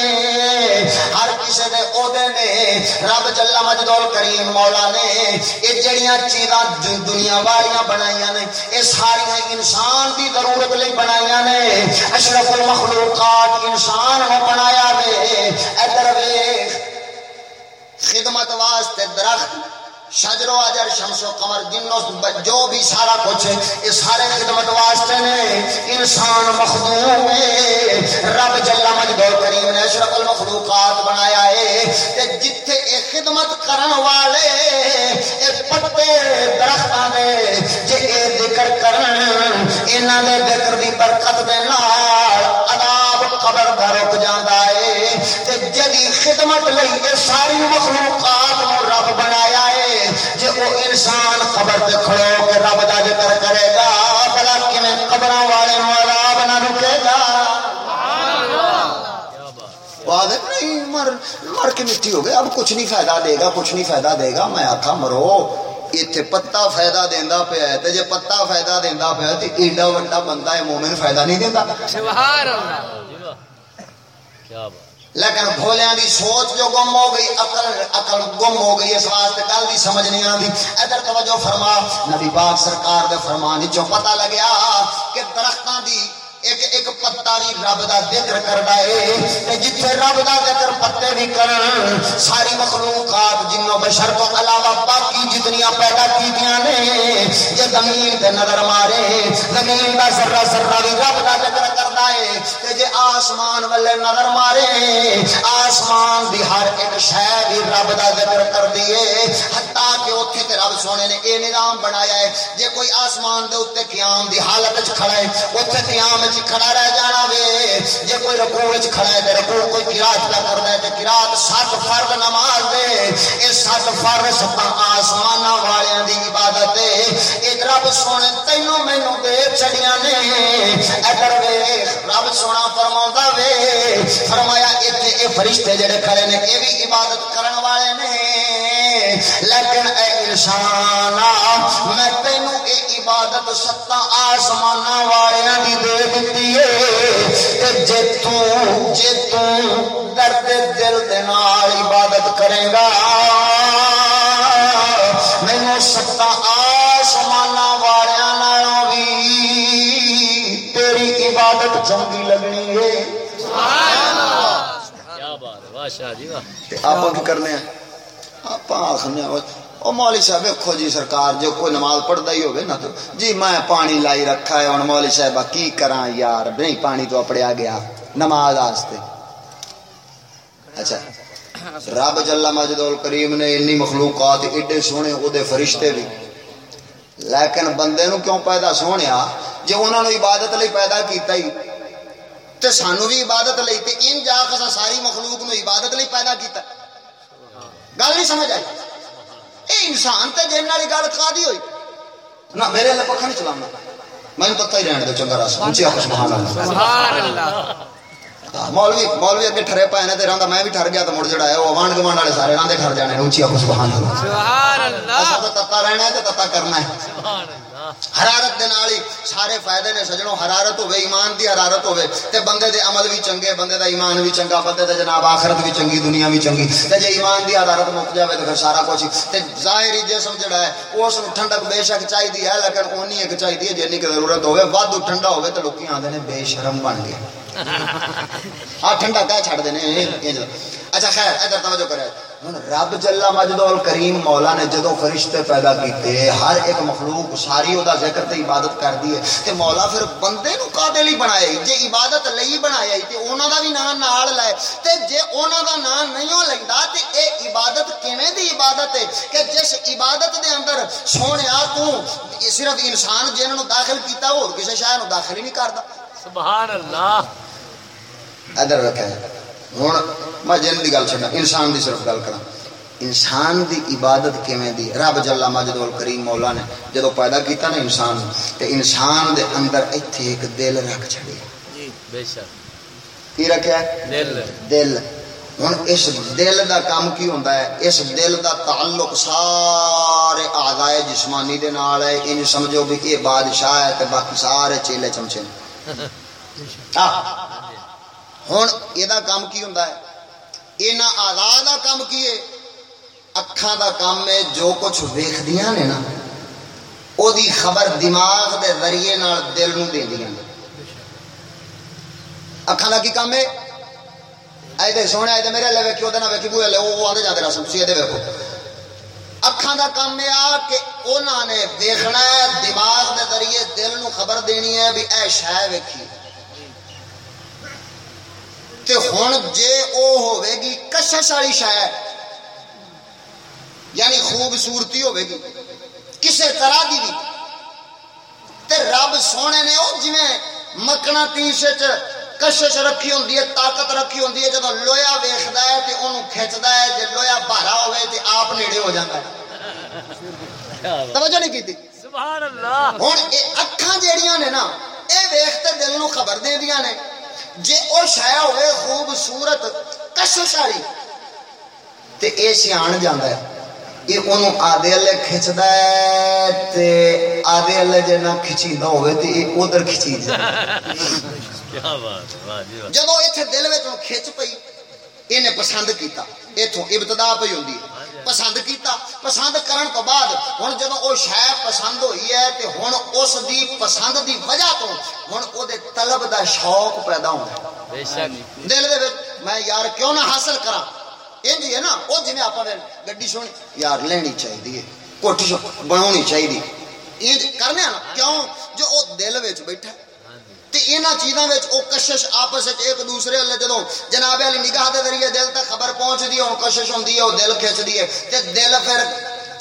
Speaker 1: ہر کسی دے عہدے نے، رب جل مجد کریم مولا نے۔ یہ جڑیاں چیزاں دنیا والیاں بنائیاں نے یہ ساری انسان دی ضرورت لئی بنائیاں نے۔ اشرف المخلوقات انسان نو بنایا وے۔ ادھر ویکھ، خدمت واسطے درخت شجر و اجر شمس و قمر جنوں جو بھی سارا کچھ ہے یہ سارے خدمت واسطے نے انسان مخدوم ہے رب جل مجد کریم نے اشرف المخلوقات بنایا ہے تے جتھے اے خدمت کرن والے اے پتے درختاں دے جے اے ذکر کرن انہاں دے ذکر دی برکت دے نال عذاب قبر دا رک جاندا ہے تے جدی خدمت لئی اے ساری مخلوقات وہ انسان قبر تے کھڑو کے رب دا ذکر کرے گا بلا کیویں قبراں والے نو عذاب نہ رکے گا؟ واضح نہیں؟ مر مر کے مٹی ہو گیا اب کچھ نہیں فائدہ دے گا کچھ نہیں فائدہ دے گا۔ میں آکھا مرو اتنے پتا فائدہ دینا پیا ہے۔ تے جے پتا فائدہ دینا پیا تے ایڈا وڈا بندہ ہے مومن فائدہ نہیں دینا
Speaker 2: سبحان اللہ۔
Speaker 3: واہ کیا بات۔
Speaker 1: لیکن بھولیاں دی سوچ جو گم ہو گئی، عقل عقل گم ہو گئی، اس واسطے گل دی سمجھ نہیں آندی۔ ادھر توجہ فرما۔ نبی پاک سرکار دے فرمان وچوں پتہ لگیا کہ درختاں دی ایک ایک پتا بھی رب دا ذکر کردا ہے جتھے رب دا ذکر پتے بھی کرن، ساری مخلوقات جنوں بشر تو علاوہ باقی جتنیاں پیدا کیتیاں نے زمین تے نظر مارے۔ زمین دا ذرہ ذرہ بھی رب دا ذکر کردا ہے تے جے آسمان والے نظر مارے، آسمان دی ہر ایک شے بھی رب دا ذکر کر دیے حتیٰ کہ اوتھے تے رب سونے نے اے نظام بنایا ہے، جے کوئی آسمان دے اوتے قیام دی حالت وچ کھڑا ہے، اوتھے قیام وچ کھڑا رہ جانا وے۔ جے کوئی رکوع وچ کھڑا ہے تے رکوع کوئی قرات کا کردا ہے تے قرات سات فرض نماز دے۔ اے سات فرض ستا آسماناں والیاں دی عبادت ہے اے رب سونے تینوں مینوں دے چڑیاں نے۔ ادھر ویکھ رب سونا فرماوندا وے، فرمایا اتنے اے فرشتے جڑے کھڑے نے، اے بھی عبادت کرن والے نے۔ لیکن اے انسان میں تینوں اے عبادت ستا آسمان والیاں دی دے دیتی ہے تے جے تو جے تو درد دل دے چنگی لگنی ہے۔
Speaker 3: جی
Speaker 1: آپ کی کرنے آپ آخنے او مولوی صاحب ویکھو جی سرکار جو کوئی نماز پڑھدا ہی ہوگی نا تو جی میں پانی لائی رکھا ہے ہن مولوی صاحب کی کراں یار؟ نہیں پانی تو اپڑیا گیا نماز واسطے اچھا رب جل مجد کریم نے انی مخلوقات ایڈے سونے دے فرشتے بھی۔ لیکن بندے نو کیوں پیدا سونیا؟ جو انہاں نو عبادت لئی پیدا کیتا ہی۔ تے سانو بھی عبادت لئی تے ان جا کے ساری مخلوق نو عبادت لئی پیدا کیتا گل نہیں سمجھ آئی؟ اے انسان تے جن والی گل کھادی ہوئی۔ نہ میرے اللہ پکھا نہیں چلانا۔ میں پتہ ہی رہنے دو چنگا راس اونچی آپ سبحان اللہ۔
Speaker 2: سبحان اللہ
Speaker 1: مولوی مولوی اگے ٹھرے پائے نے تے رہندا میں بھی ٹھر گیا تے مڑ جڑا ہے۔ وہ وان گوان والے سارے رہندے ٹھر جانے نے۔ اونچی آپ سبحان اللہ۔
Speaker 2: سبحان
Speaker 1: اسا
Speaker 2: اللہ
Speaker 1: تو تتا رہنا ہے تے تتا کرنا ہے۔
Speaker 3: سبحان اللہ۔
Speaker 1: حرارت دے نال ہی سارے فائدے نے سجنوں حرارت ہوے ایمان دی حرارت ہوے تے بندے دے عمل بھی چنگے بندے دا ایمان بھی چنگا بندے دے جناب آخرت بھی چنگی دنیا بھی چنگی۔ تے جے ایمان دی حرارت مک جاوے تے پھر سارا کچھ تے ظاہری جسم جڑا ہے اس نو ٹھنڈک بے شک چاہیے ہے لیکن اونی ایک چاہیے جنی کہ ضرورت ہوے وادو ٹھنڈا ہوے تے لوکی آندے نے بے شرم بن گئے۔ [LAUGHS] آ ٹھنڈا کہہ چھڑ دے نے۔ اچھا خیر ادھر توجہ کرے رب جلا مجد کریم مولا نے جدو فرشتے پیدا کیتے ہر ایک مخلوق ساری وہ ذکر تے عبادت کرتی ہے۔ تے مولا پھر بندے نو کا لی بنایا جے عبادت لئی بنایا تے انہاں دا بھی نام نال لائے تے جے انہاں دا نام نہیں لیندا تے اے عبادت کیویں دی عبادت ہے؟ کہ جس عبادت دے اندر سونے سونیا تو صرف انسان جنہاں نو داخل کیتا ہور کسے شاہ نو داخل ہی نہیں کردا۔
Speaker 3: سبحان اللہ۔
Speaker 1: ادھر رکھیں۔ ہوں میں جن کی گل چڑھا انسان دی صرف گل کرا انسان دی عبادت کیویں دی؟ رب جلا مجد کریم مولا نے جدو پیدا کیتا نا انسان تے انسان دے اندر ایتھے ایک دل رکھ چھڑی
Speaker 3: جی بے شک۔
Speaker 1: کی رکھیا؟
Speaker 3: دل۔
Speaker 1: دل۔ ہوں اس دل دا کام کی ہوتا ہے؟ اس دل دا تعلق سارے آزائے جسمانی دے نال ہے۔ ان سمجھو بھی کہ یہ بادشاہ ہے تے باقی سارے چیلے چمچے نے۔ [LAUGHS] ہوں یہ کام کی ہوتا ہے؟ یہاں آزاد کا کام کی ہے؟ اکھان دا کام ہے جو کچھ ویخدیاں نے نا او دی خبر دماغ دے ذریعے نال دل نو دیندیاں نے۔ اکھان دا کی کام ہے؟ اے دے سونے، اے دے میرے لے ویکھو تے نہ ویکھی بوے لے او آندے جاندے رسم تسی اے دے ویکھو۔ اکھاں دا کام ہے آ کہ انہاں نے دیکھنا ہے، دماغ دے ذریعے دل نو خبر دینی ہے بھی اے شے ویکھی۔ تے ہن جے او ہوے گی کشش والی شے۔ یعنی خوبصورتی ہوے گی۔ کسے طرح دی بھی تے رب سونے نے او جویں مکنا تیس وچ کشش رکھی ہوندی ہے طاقت رکھی ہوندی ہے جدوں لویا ویکھدا ہے تے اونوں کھچدا ہے جے لویا بھارا ہوے تے آپ نیڑے ہو جاندا ہے۔ توجہ نہیں کیتی؟
Speaker 3: سبحان اللہ۔
Speaker 1: ہن اے اکھاں جیڑیاں نے نا اے ویکھ تے دل نو خبر دیندیاں نے۔ جے او شایا ہوئے خوبصورت کشش والی تے اے سیان جاندا ہے یہ انہوں آدھے والے کھچدا ہے تے آدھے والے جے نہ کھچیندا ہوئے تے یہ ادھر کھچی جاندا
Speaker 3: کیا بات واہ جی واہ۔
Speaker 1: ایتھے دل وچ کھچ پئی اینے پسند کیتا ایتھوں ابتدا پئی ہوندی ہے۔ پسند کیتا پسند کرن تو بعد ہن جب او شے پسند ہوئی ہے تے ہن اس دی پسند دی وجہ تو ہن او دے طلب دا شوق پیدا ہوندا ہے
Speaker 3: بے شک
Speaker 1: دل دے وچ میں یار کیوں نہ حاصل کراں انج ہے نا او جویں آپاں گڈی سن یار لینی چاہیے کوٹھی بناونی چاہیے انج کرنے نا کیوں جو او دل وچ بیٹھا ہے تے انہاں چیزاں وچ او کشش آپس وچ ایک دوسرے ال جدوں جناب علی نگاہ دے ذریعے دل تک خبر پہنچدی ہے، او کشش ہوندی ہے، او دل کھچدی ہے، تے دل پھر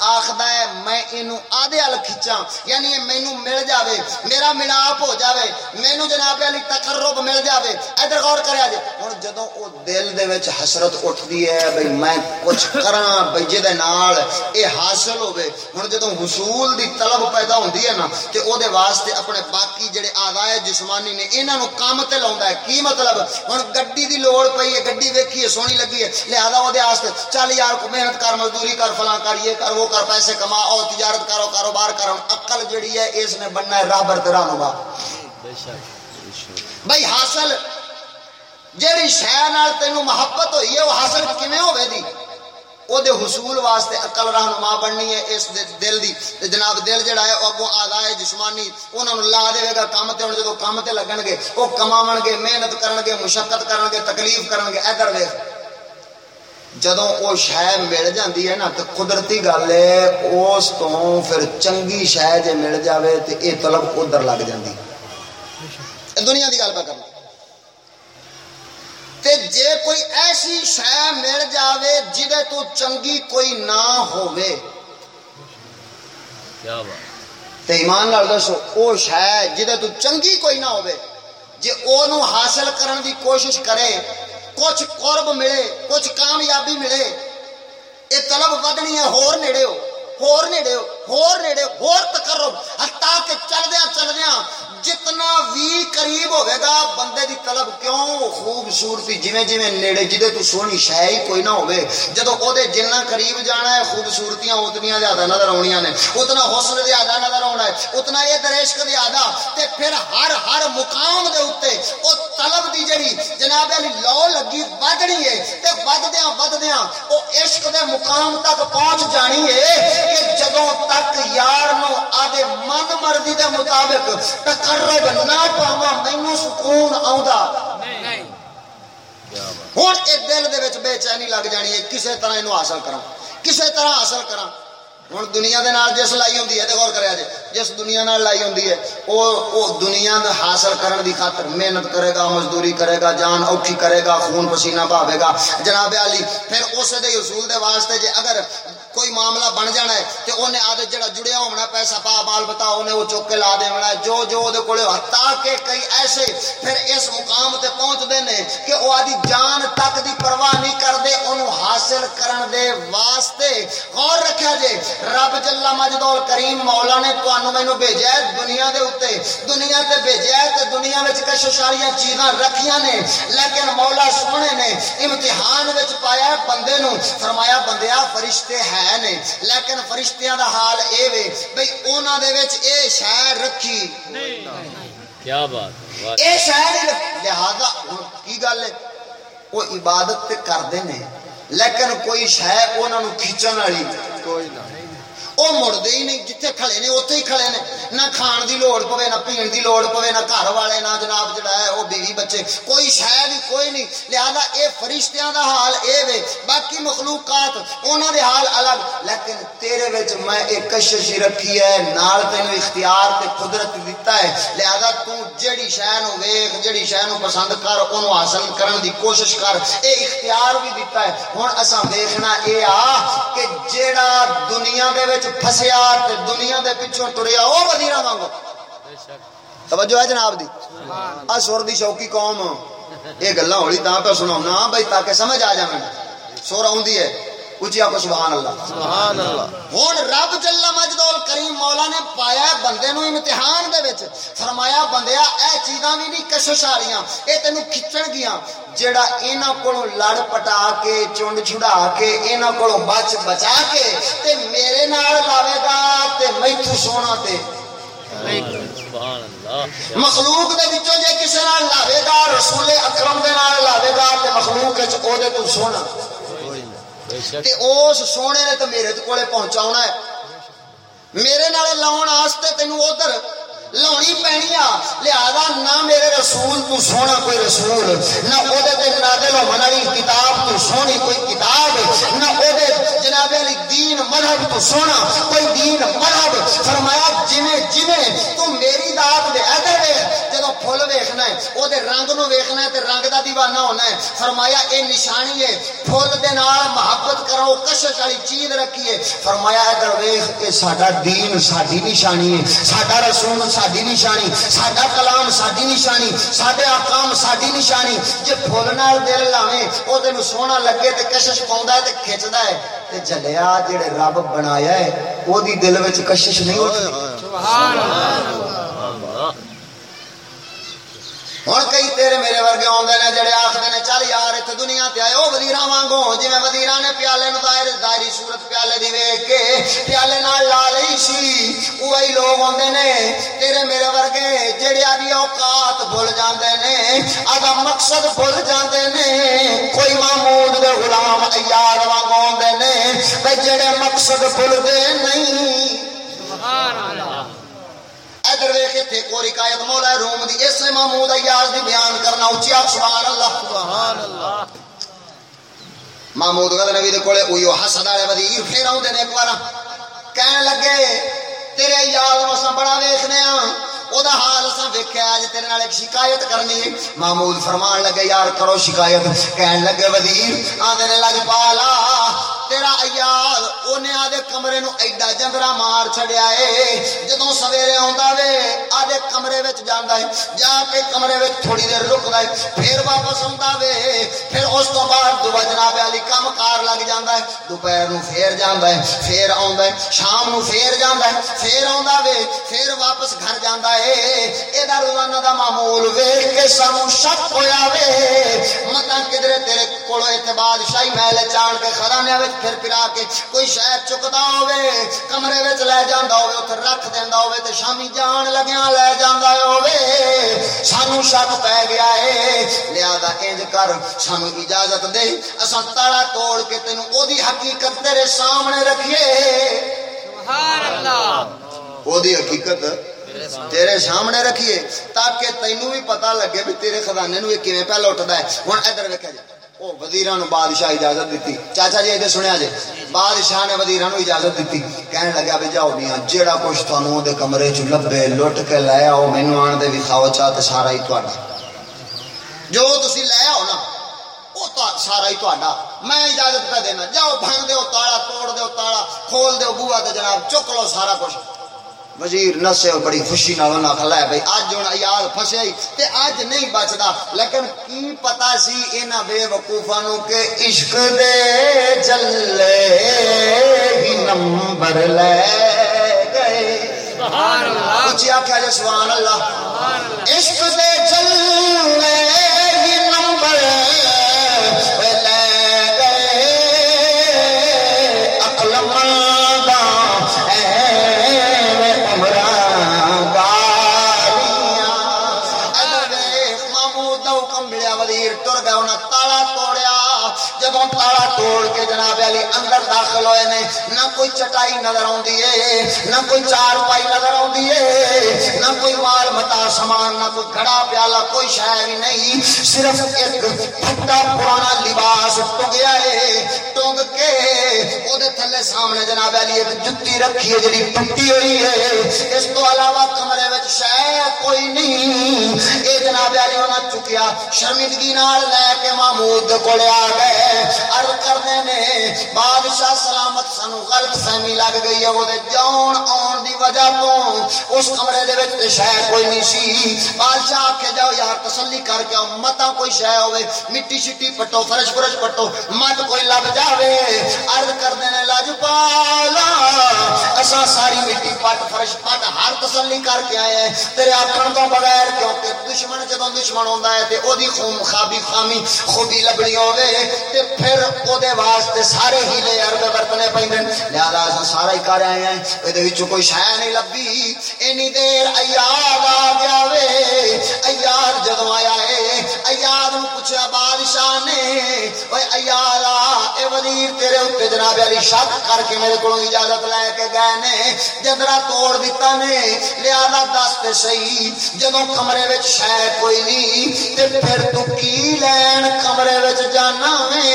Speaker 1: آخدا ہے میں انہوں آدھے ہل کھچاں یعنی یہ مینوں مل جائے میرا ملاپ ہو جائے مینوں جناب علی تقرب مل جاوے ادھر غور کریا جے ہن جدوں دل دے وچ حسرت اٹھدی ہے بھئی میں کچھ کراں بھئی جے نال اے حاصل ہوے ہن جدوں حصول دی طلب پیدا ہوندی ہے نا تے او واسطے اپنے باقی جڑے آزائے جسمانی نے انہاں نو کام تے لاوندا کی مطلب ہوں گی لوڑ پی ہے گڈی ویکھی ہے سونی لگی ہے لہذا او چل یار محنت کر مزدوری کر فلاں کر یہ کر وہ ہو کر پیسے کماؤ، تجارت کرو، کاروبار کرو، عقل جڑی ہے، اس نے بننا ہے راہ رابر ترانو با بھائی حاصل، جیڑی شہر نال تینو
Speaker 3: محبت ہوئی
Speaker 1: ہے، وہ حاصل کیویں ہوے دی؟ او دے حصول واسطے عقل رہنما بننی ہے، اس دے دل دی۔ جناب دل جڑا ہے، او اگوں ہے جسمانی۔ انہوں نوں لا دے گا کم تے، ہن جدوں کم تے لگن گے، او کماون گے، محنت کرن گے، مشقت کرن گے، تکلیف کرن گے، ادھر دیکھ جدوں وہ شے مل جاندی ہے نا تو قدرتی گل ہے اس تو پھر چنگی شے جے مل جاوے تو یہ طلب ادھر لگ جاندی۔ دنیا دی گل پہ کرنا۔ تے جے کوئی ایسی شے مل جاوے جدے تو چنگی کوئی نہ ہووے۔ کیا تے ایمان
Speaker 3: نال دسو
Speaker 1: او شے جدے تو چنگی کوئی نہ ہووے جے او نو حاصل کرن دی کوشش کرے کچھ قرب ملے کچھ کامیابی ملے۔ یہ طلب ودنی ہے ہور نیڑے ہو۔ ਹੋਰ ਨੇੜਿਓ ਹੋਰ ਨੇੜਿਓ ਹੋਰ ਤਕਰਬ ਹੱਤਾ ਕਿ ਚਲਦਿਆਂ ਚਲਦਿਆਂ ਜਿਤਨਾ ਵੀ ਕਰੀਬ ਹੋਵੇਗਾ ਬੰਦੇ ਦੀ ਤਲਬ ਕਿਉਂ ਖੂਬਸੂਰਤੀ ਜਿਵੇਂ ਜਿਵੇਂ ਨੇੜੇ ਜਿਹਦੇ ਤੋਂ ਸੋਹਣੀ ਸ਼ੈ ਹੀ ਕੋਈ ਨਾ ਹੋਵੇ ਜਦੋਂ ਉਹਦੇ ਜਿੰਨਾ ਕਰੀਬ ਜਾਣਾ ਹੈ ਖੂਬਸੂਰਤੀਆਂ ਉਤਨੀਆਂ ਜ਼ਿਆਦਾ ਨਜ਼ਰ ਆਉਣੀਆਂ ਨੇ ਉਤਨਾ ਹੁਸਨ ਜ਼ਿਆਦਾ ਨਜ਼ਰ ਆਉਣਾ ਹੈ ਉਤਨਾ ਇਹ ਦਰੇਸ਼ਕ ਜ਼ਿਆਦਾ ਤੇ ਫਿਰ ਹਰ ਹਰ ਮੁਕਾਮ ਦੇ ਉੱਤੇ ਉਹ ਤਲਬ ਦੀ ਜਿਹੜੀ ਜਨਾਬ ਅਲੀ ਲੋ ਲੱਗੀ ਵਧਣੀ ਹੈ ਤੇ ਵਧਦਿਆਂ ਵਧਦਿਆਂ ਉਹ کہ تک یار نو آدھے
Speaker 2: من
Speaker 3: دے مطابق
Speaker 1: تقرب نہ سکون نہیں دل دے بے چینی لگ جانی ہے کسے طرح حاصل کسے طرح حاصل ہوں دنیا دے نال جس لائی ہے غور جس دنیا نال لائی او او دنیا حاصل کرن دی خاطر محنت کرے گا مزدوری کرے گا جان اوکھی کرے گا خون پسینہ پاوے گا جناب علی پھر اس دے اصول دے واسطے جے اگر کوئی معاملہ بن جانا ہے تے اونے آدھے جڑا جڑیا ہونا پیسہ پا، مال بتا اونے وہ چوک کے لا دیونا ہے، جو جو دے کولے ہتا کہ کئی ایسے پھر اس مقام تے پہنچ دے نے کہ او آدھی جان تک دی پرواہ نہیں کر دے اونوں حاصل کرن دے واسطے۔ غور رکھیا جے، رب جل مجد اور کریم مولا نے تانوں مینوں بھیجا ہے دنیا دے اوتے۔ دنیا تے بھیجا ہے تے دنیا وچ کشش والیاں چیزاں رکھیاں نے، لیکن مولا سونے نے امتحان وچ پایا ہے بندے نوں۔ فرمایا، بندیا، فرشتے ہیں۔ ہے نے لیکن فرشتیاں دا حال اے وے بھئی انہاں دے وچ اے شے رکھی
Speaker 3: کیا بات
Speaker 1: اے شے لہذا کی گل ہے وہ عبادت تے کردے نے لیکن کوئی شہر انہاں نو کھچن والی کوئی نہ وہ مڑتے ہی نہیں جتھے کھڑے نے اتنے ہی کھڑے نے نہ کھان کی لوڑ پوے نہ پین دی لوڑ پوے نہ گھر والے نہ جناب جڑا ہے وہ بیوی بچے کوئی شہ بھی کوئی نہیں لہٰذا یہ فرشتیاں دا حال اے وے باقی مخلوقات انہاں دے حال الگ لیکن تیرے وچ میں ایک کشش رکھی ہے نال تینو اختیار تے قدرت دیتا ہے لہذا تو شہ شے نو ویکھ پسند کر انہوں حاصل کرنے کی کوشش کر یہ اختیار بھی دیتا ہے ہوں اساں ویکھنا اے آ کہ جیڑا دنیا دے پھسیا دنیا دے پیچھوں ٹریا وہ وزیر واگ توجہ ہے جناب دی۔ آ سر دی شوقی قوم یہ گلا ہولی
Speaker 3: تا پہ
Speaker 1: سنا ہاں بھائی تاکہ سمجھ آ جاویں۔ سور آ ہے۔ اچھی آپ سبحان اللہ۔ سبحان اللہ۔ ہن رب جل مجد کریم مولا نے پایا بندے نو امتحان دے وچ۔ فرمایا بندیا اے چیزاں وی نہیں کشش آ آلیاں اے تینو کھچن گیاں جڑا اینا کولوں لڑ پٹا
Speaker 3: کے چونڈ
Speaker 1: چھڑا کے اینا کولوں بچ بچا کے تے میرے نال لاوے گا تے میں تو سونا تے۔ سبحان
Speaker 3: اللہ۔
Speaker 1: مخلوق دے وچوں جے کسے نال لاوے گا رسول اکرم دے نال لاوے گا تے مخلوق وچ او دے تو سونا۔ تے اس سونے نے تو میرے کولے پہنچاونا ہے میرے نال لاؤن واسطے تینوں ادھر لونی پینی آ لہذا نہ میرے رسول تو سونا کوئی رسول نہ وہ نادل و کتاب تو سونی کوئی کتاب نہ وہ جناب علی دین مذہب تو سونا کوئی دین مذہب فرمایا جویں جویں تو میری ذات دے ادھر وے جدو ویکھنا ہے وہ رنگ نو ویکھنا ہے رنگ کا دیوانہ ہونا ہے فرمایا یہ نشانی ہے فل دے محبت کرو کشش والی چیز رکھیے فرمایا ادھر ویخ کے ساڈا دین ساری نشانی ہے ساڈا رسول ساری نشانی ساڈا کلام ساری نشانی ساڈے آکام ساری نشانی جے پھل نال دل لاویں وہ دے نو سونا لگے تے کشش
Speaker 3: پاوندا
Speaker 1: ہے تے کھچدا ہے تے جلیا جڑے رب بنایا ہے وہ دی دل وچ کشش نہیں ہوتی سبحان اللہ ہوں کئی تیرے میرے ورگے آدھے نے جڑے آخر نے، چل یار اتنے دنیا تے آئے۔ وہ وزیر وانگو جی میں وزیر نے پیالے نو دائر دائری صورت پیالے دی ویگ کے پیالے نال لا رہی سی۔ وہی لوگ آدھے نے، تیرے میرے ورگے جڑے آدھی اوقات بھول جاندے نے، آدھا مقصد بھول جاندے نے۔ کوئی محمود دے غلام ایار وانگو آدھے نے بھائی جڑے مقصد بھول
Speaker 3: دے نہیں۔
Speaker 1: سبحان اللہ۔ ادھر ویکھ ایتھے کو روایت مولا روم دی اس محمود ایاز دی بیان کرنا اچیا سبحان اللہ سبحان اللہ محمود گل نبی دے کولے اویو حسد والے وزیر پھر اوندے نے ایک وار کہن لگے تیرے یاد مسا بڑا ویکھنے آ او دا حال اساں ویکھیا اج تیرے نال ایک شکایت کرنی ہے۔ محمود فرمان لگے یار کرو شکایت۔ کہن لگے وزیر آندے نے لج پالا۔ تیرا ایال، اونے آدھے کمرے نو ایڈا جنگرا مار چھڑیا ہے جدوں سویرے ہوندا وے، آدھے کمرے وچ جاندا ہے جا کے کمرے وچ تھوڑی دیر رکدا ہے پھر واپس ہوندا وے۔ پھر اس تو بعد دو جناب علی کم کار لگ جاندا ہے دوپہر نو پھر جاندا ہے پھر آوندا ہے شام نو پھر جاندا ہے پھر آوندا وے۔ پھر واپس گھر جاندا ہے اے۔ دا روزانہ دا معمول ویکھ کے سانو شک ہویا وے۔ متاں کدرے تیرے کولو اتباد شاہی محل چان کے خزانے وچ پھر پلا کے کوئی شہر چکتا ہوے کمرے وچ لے جاندا ہوے اوتھے رکھ دیندا ہوے تے شامی جان لگیاں لے جاندا ہوے سانو شک پے گیا اے لہذا انج کر سانو اجازت دے۔ اساں تالا توڑ کے تینوں او حقیقت تیرے سامنے رکھیے۔ سبحان اللہ۔ او حقیقت تیرے سامنے رکھیے تاکہ تینوں بھی پتہ لگے بھی تیرے خزانے نو یہ کیویں پہ لوٹدا ہے۔ ہن ادھر ویکھیا جا۔ وہ نو بادشاہ اجازت دیتی چاچا جی ایتھے سنیا جی بادشاہ نے وزیراں نو اجازت دیتی کہن لگا بھی جاؤ میاں جیڑا کچھ تھانوں دے کمرے چ لبے لٹ کے لایا او مینوں آن دے وکھاؤ چا تے سارا ہی تہاڈا جو تسی لایا ہو نا او تا سارا ہی تہاڈا میں اجازت پہ دینا جاؤ بھن دیو تالا توڑ دیو تالا کھول دیو بوہ تے جناب چک لو سارا کچھ وزیر نسے اور بڑی خوشی نہ ہونا کھلا
Speaker 2: ہے بھئی
Speaker 1: آج اج ہوں یار فسیا تے آج نہیں بچدا۔ لیکن کی پتا سی اینا بے وقوفاں کے عشق دے جلے ہی نمبر لے گئے۔ سبحان اللہ۔ اچھی آکھیا جے اللہ۔ سبحان اللہ۔ عشق دے جلے داخل ہوئے نے نہ کوئی چٹائی نظر آتی ہے نہ کوئی چار پائی نظر آتی ہے نہ کوئی مال متا سامان نہ کوئی گھڑا پیالہ کوئی شہ بھی نہیں صرف ایک پھٹا پرانا لباس ٹگیا ہے ٹگ کے وہ تھلے سامنے جناب علی ایک جتی رکھی ہے جی ٹوٹی ہوئی ہے اس تو علاوہ کمرے میں شہ کوئی نہیں یہ جناب علی انہیں چکیا شرمندگی نال لے کے محمود کو آ گئے ارد کرنے نے بادشاہ سلامت سانو غلط فہمی لگ گئی ہے وہ جان آن دی وجہ تو اس کمرے دے وچ شاید کوئی نہیں سی بادشاہ آکھے جاؤ یار تسلی کر کے متا کوئی شے ہوے مٹی شٹی پٹو فرش فرش پٹو مت کوئی لگ جاوے عرض کردے نے لاج پالا۔ اسا ساری مٹی پٹ فرش پٹ ہر تسلی کر کے آئے ہیں۔ تیرے آکھن تو بغیر کیونکہ دشمن جدوں دشمن ہوندا ہے تے او دی خون خابی خامی خوبی لبنی ہوے تے پھر او واسطے سارے ہیلے عرب برتنے پیندے لہذا اسا سارا ہی کر آئے ہیں۔ اے وچ کوئی شے نہیں لبھی۔ اینی دیر ایاد آ گیا وے۔ ایاد جدوں آیا ہے، ایاد نو پوچھا بادشاہ نے اوے ایاد اے وزیر تیرے اوتے جناب علی شک کر کے میرے کولوں اجازت لے کے گئے نے جندرا توڑ دیتا نے لہذا دس تے صحیح جدوں کمرے وچ شے کوئی نہیں تے پھر تو کی لین کمرے وچ جانا وے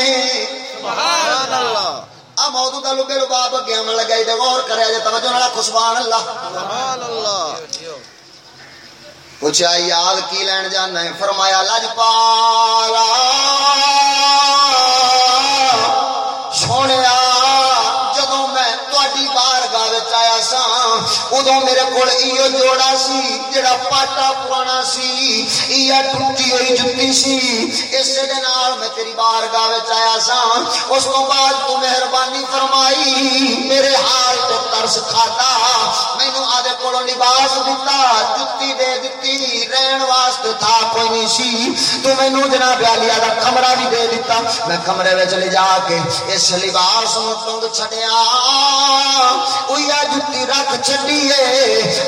Speaker 2: سبحان اللہ۔
Speaker 1: آ موضوع دا لگے رباب اگے ہم لگائی تے غور کرے جے توجہ نال سبحان اللہ۔
Speaker 2: سبحان اللہ۔
Speaker 1: پوچھا یاد کی لین جانا ہے؟ فرمایا لجپالا سونے بچایا سا ادو میرے کو جوڑا سی جڑا پاٹا پوانا سی یہ ٹوٹی ہوئی جتی سی۔ اسے میں تیری بارگاہ آیا سا اس کو بعد تو مہربانی فرمائی، میرے حال تو ترس کھاتا۔ مینو آدھے کو لباس دیتا جتی دے دیتی رہن واسطے تھا کوئی نہیں سی۔ تو مینو جناب عالیہ دا کمرہ بھی دے دیتا میں کمرے میں چلے جا کے اس لباس نو ٹنگ چھڈیا۔ اویا جتی رکھ چھڈیے۔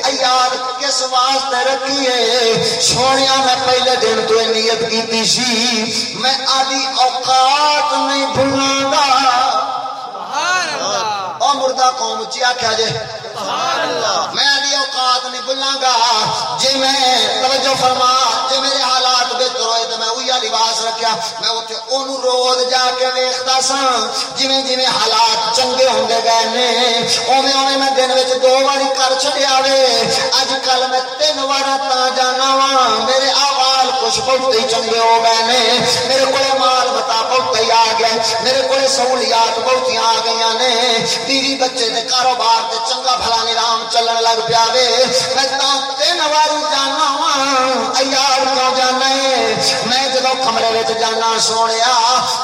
Speaker 1: ایار کس واسطے رکھیے؟ سونیا میں پہلے دن تو نیت کیتی سی میں آدھی اوقات نہیں بھولاں گا۔
Speaker 2: سبحان اللہ۔
Speaker 1: او مردہ قوم اچھی آکھیا جے؟
Speaker 2: سبحان اللہ۔
Speaker 1: میں ادھی اوقات نہیں بھولاں گا۔ جی میں توجہ فرما جی میرے لباس رکھیا، میں اوتھے اونوں روز جا کے ویکھدا ساں۔ جویں جویں حالات چنگے ہوندے گئے نے، اوویں اوویں میں دن وچ دو واری کر چھڈیا وے۔ اج کل میں تین وارا تا جانا وا میرے احوال کچھ بہت ہی چنگے ہو گئے نے۔ میرے کولے مال متا بہت ہی آ گیا۔ میرے کولے سہولیات بہت ہی آ گئی نے۔ بیوی بچے دے کاروبار تے چنگا بھلا نظام چلن لگ پیا وے۔ میں تا تین واری سونے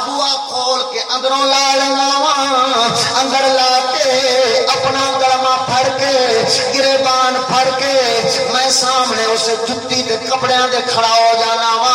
Speaker 1: بوا کھول کے اندروں لا لینا وا۔ اندر لا کے اپنا گلما پھڑ کے گربان پھڑ کے میں سامنے اس جتی دے کپڑیاں دے کھڑا ہو جانا وا۔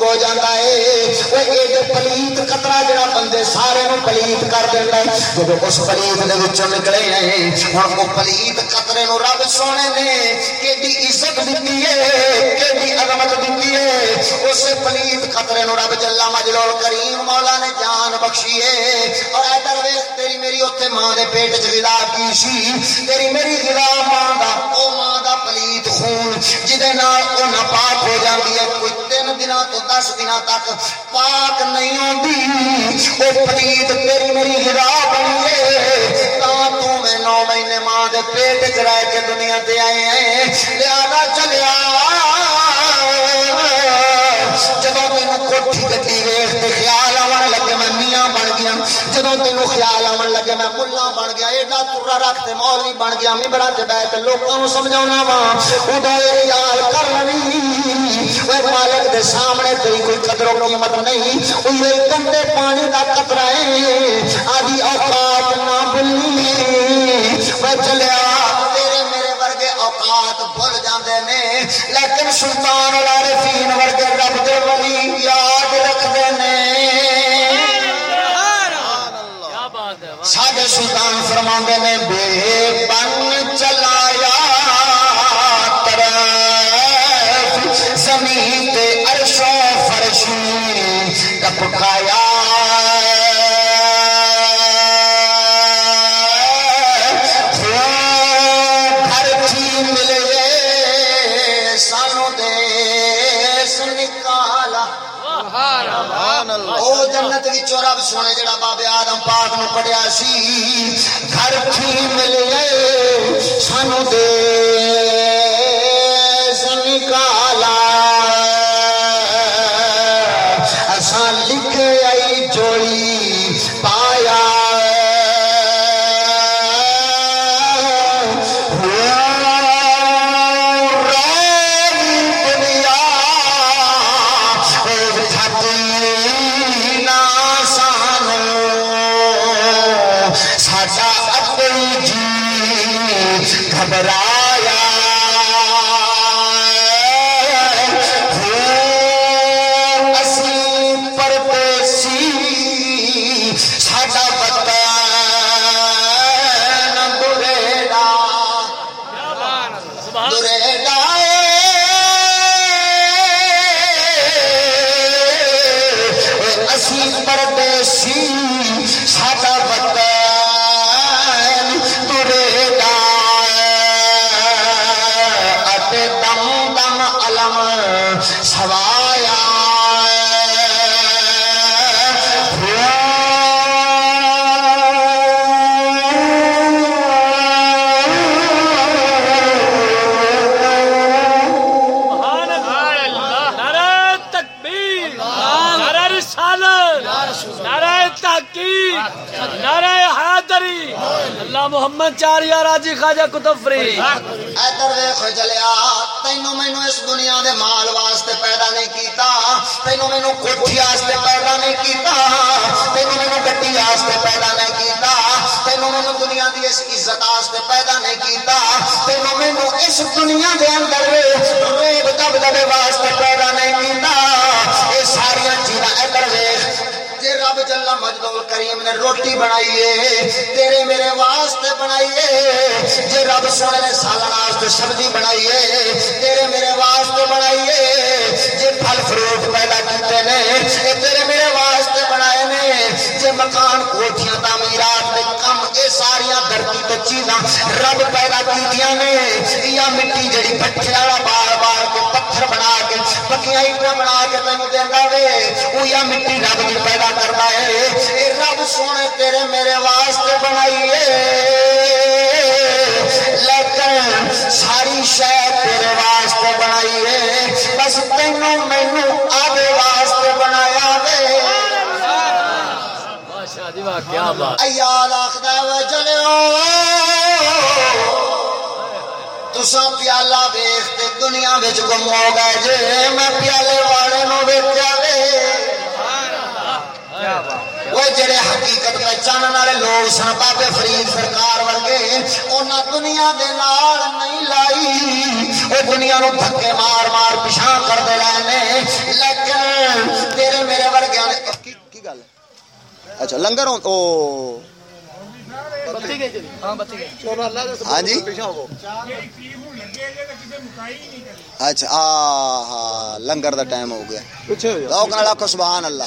Speaker 1: واجب ہو جاتا ہے۔ وہ ایڈے پلیت قطرہ جڑا بندے سارے نو پلیت کر دیتا ہے جب اس پلیت دے وچوں نکلے ہیں ہن وہ پلیت قطرے نو رب سونے نے کیڈی عزت دتی ہے کیڈی عظمت دتی ہے اس پلیت قطرے نو رب جل مجلول کریم مولا نے جان بخشی ہے اور ادھر ویکھ تیری میری اوتے ماں دے پیٹ وچ غذا کی سی تیری میری غذا ماں دا او ماں دا پلیت خون جدے نال او ناپاک ہو جاندی ہے کوئی تین دنوں تو دس دنوں تک پاک پاک نہیں ہوندی او پلیت تیری میری غذا بنی ہے۔ تا تو میں نو مہینے ماں دے پیٹ وچ رہ کے دنیا تے آئے ہیں۔ لہذا چلیا۔ گیا جدو تین خیال آن لگے، میں ملا بن گیا، ایڈا ترا رکھ رکھتے مولوی بن گیا ممبرا سے بہ کے لوگوں سمجھا وا۔ ادو خیال کر مالک دے سامنے تیری کوئی قدر و قیمت نہیں۔ وہ گندے پانی کا قطرہ ہے آدھی اوقات نہ بلی میں چلیا تیرے میرے ورگے اوقات بھول جاندے نے۔ لیکن سلطان العارفین ورگے رب دے ولی یاد
Speaker 3: واہ
Speaker 1: ساڈے سلطان فرماندے نے بے پن جنت وچوں رب سونے جڑا بابے آدم پاک نو کڈیا سی، گھر تھی ملے، سانو
Speaker 3: دے۔ چار یا راجی خواجہ کتب فری
Speaker 1: ادھر ویخ چلیا تینوں مینو اس دنیا دے مال واسطے پیدا نہیں کیتا تینوں مینو کوٹھی واسطے پیدا نہیں کیتا تینوں مینو گڈی واسطے پیدا نہیں کیتا تینوں مینو دنیا دی اس عزت واسطے پیدا نہیں کیتا تینوں مینو اس دنیا دے اندر روب دب دبے واسطے پیدا نہیں کیتا جل مجدول کریم نے روٹی بنائی ہے۔ تیرے میرے واسطے بنائی ہے۔ جے رب سونے نے سالن واسطے سبزی بنائی ہے۔ تیرے میرے واسطے بنائی ہے۔ جے پھل فروٹ پیدا کیتے نے، اے تیرے میرے واسطے بنائے نے۔ جے مکان کوٹھی تے چیزاں رب پیدا کیتیاں نے یا مٹی جڑی پٹھے والا بار بار کے پتھر بنا کے پکیاں اینٹاں بنا کے تینوں دیندا وے او یا مٹی رب دی پیدا کردا ہے اے رب سونے تیرے میرے واسطے بنائی ہے لیکن ساری شے تیرے واسطے بنائی ہے بس تینوں مینوں
Speaker 3: کیا بات
Speaker 1: ایال آخدا تسا پیالہ ویخ تے دنیا وچ گم ہو گئے جے۔ میں پیالے والے نو ویکھیا وے۔ وہ جڑے حقیقت میں چانن والے لوگ سن بابے فرید سرکار ورگے انہاں دنیا دے نال نہیں لائی۔ او دنیا نو دھکے مار مار پیچھا کر دے رہے نے۔ لیکن تیرے میرے ورگے نے؟ اچھا لنگر ہوں- او۔ ہاں جی؟ اچھا آ ہاں لنگر دا ٹائم ہو گیا۔ لو کہنا لاکھو سبحان اللہ۔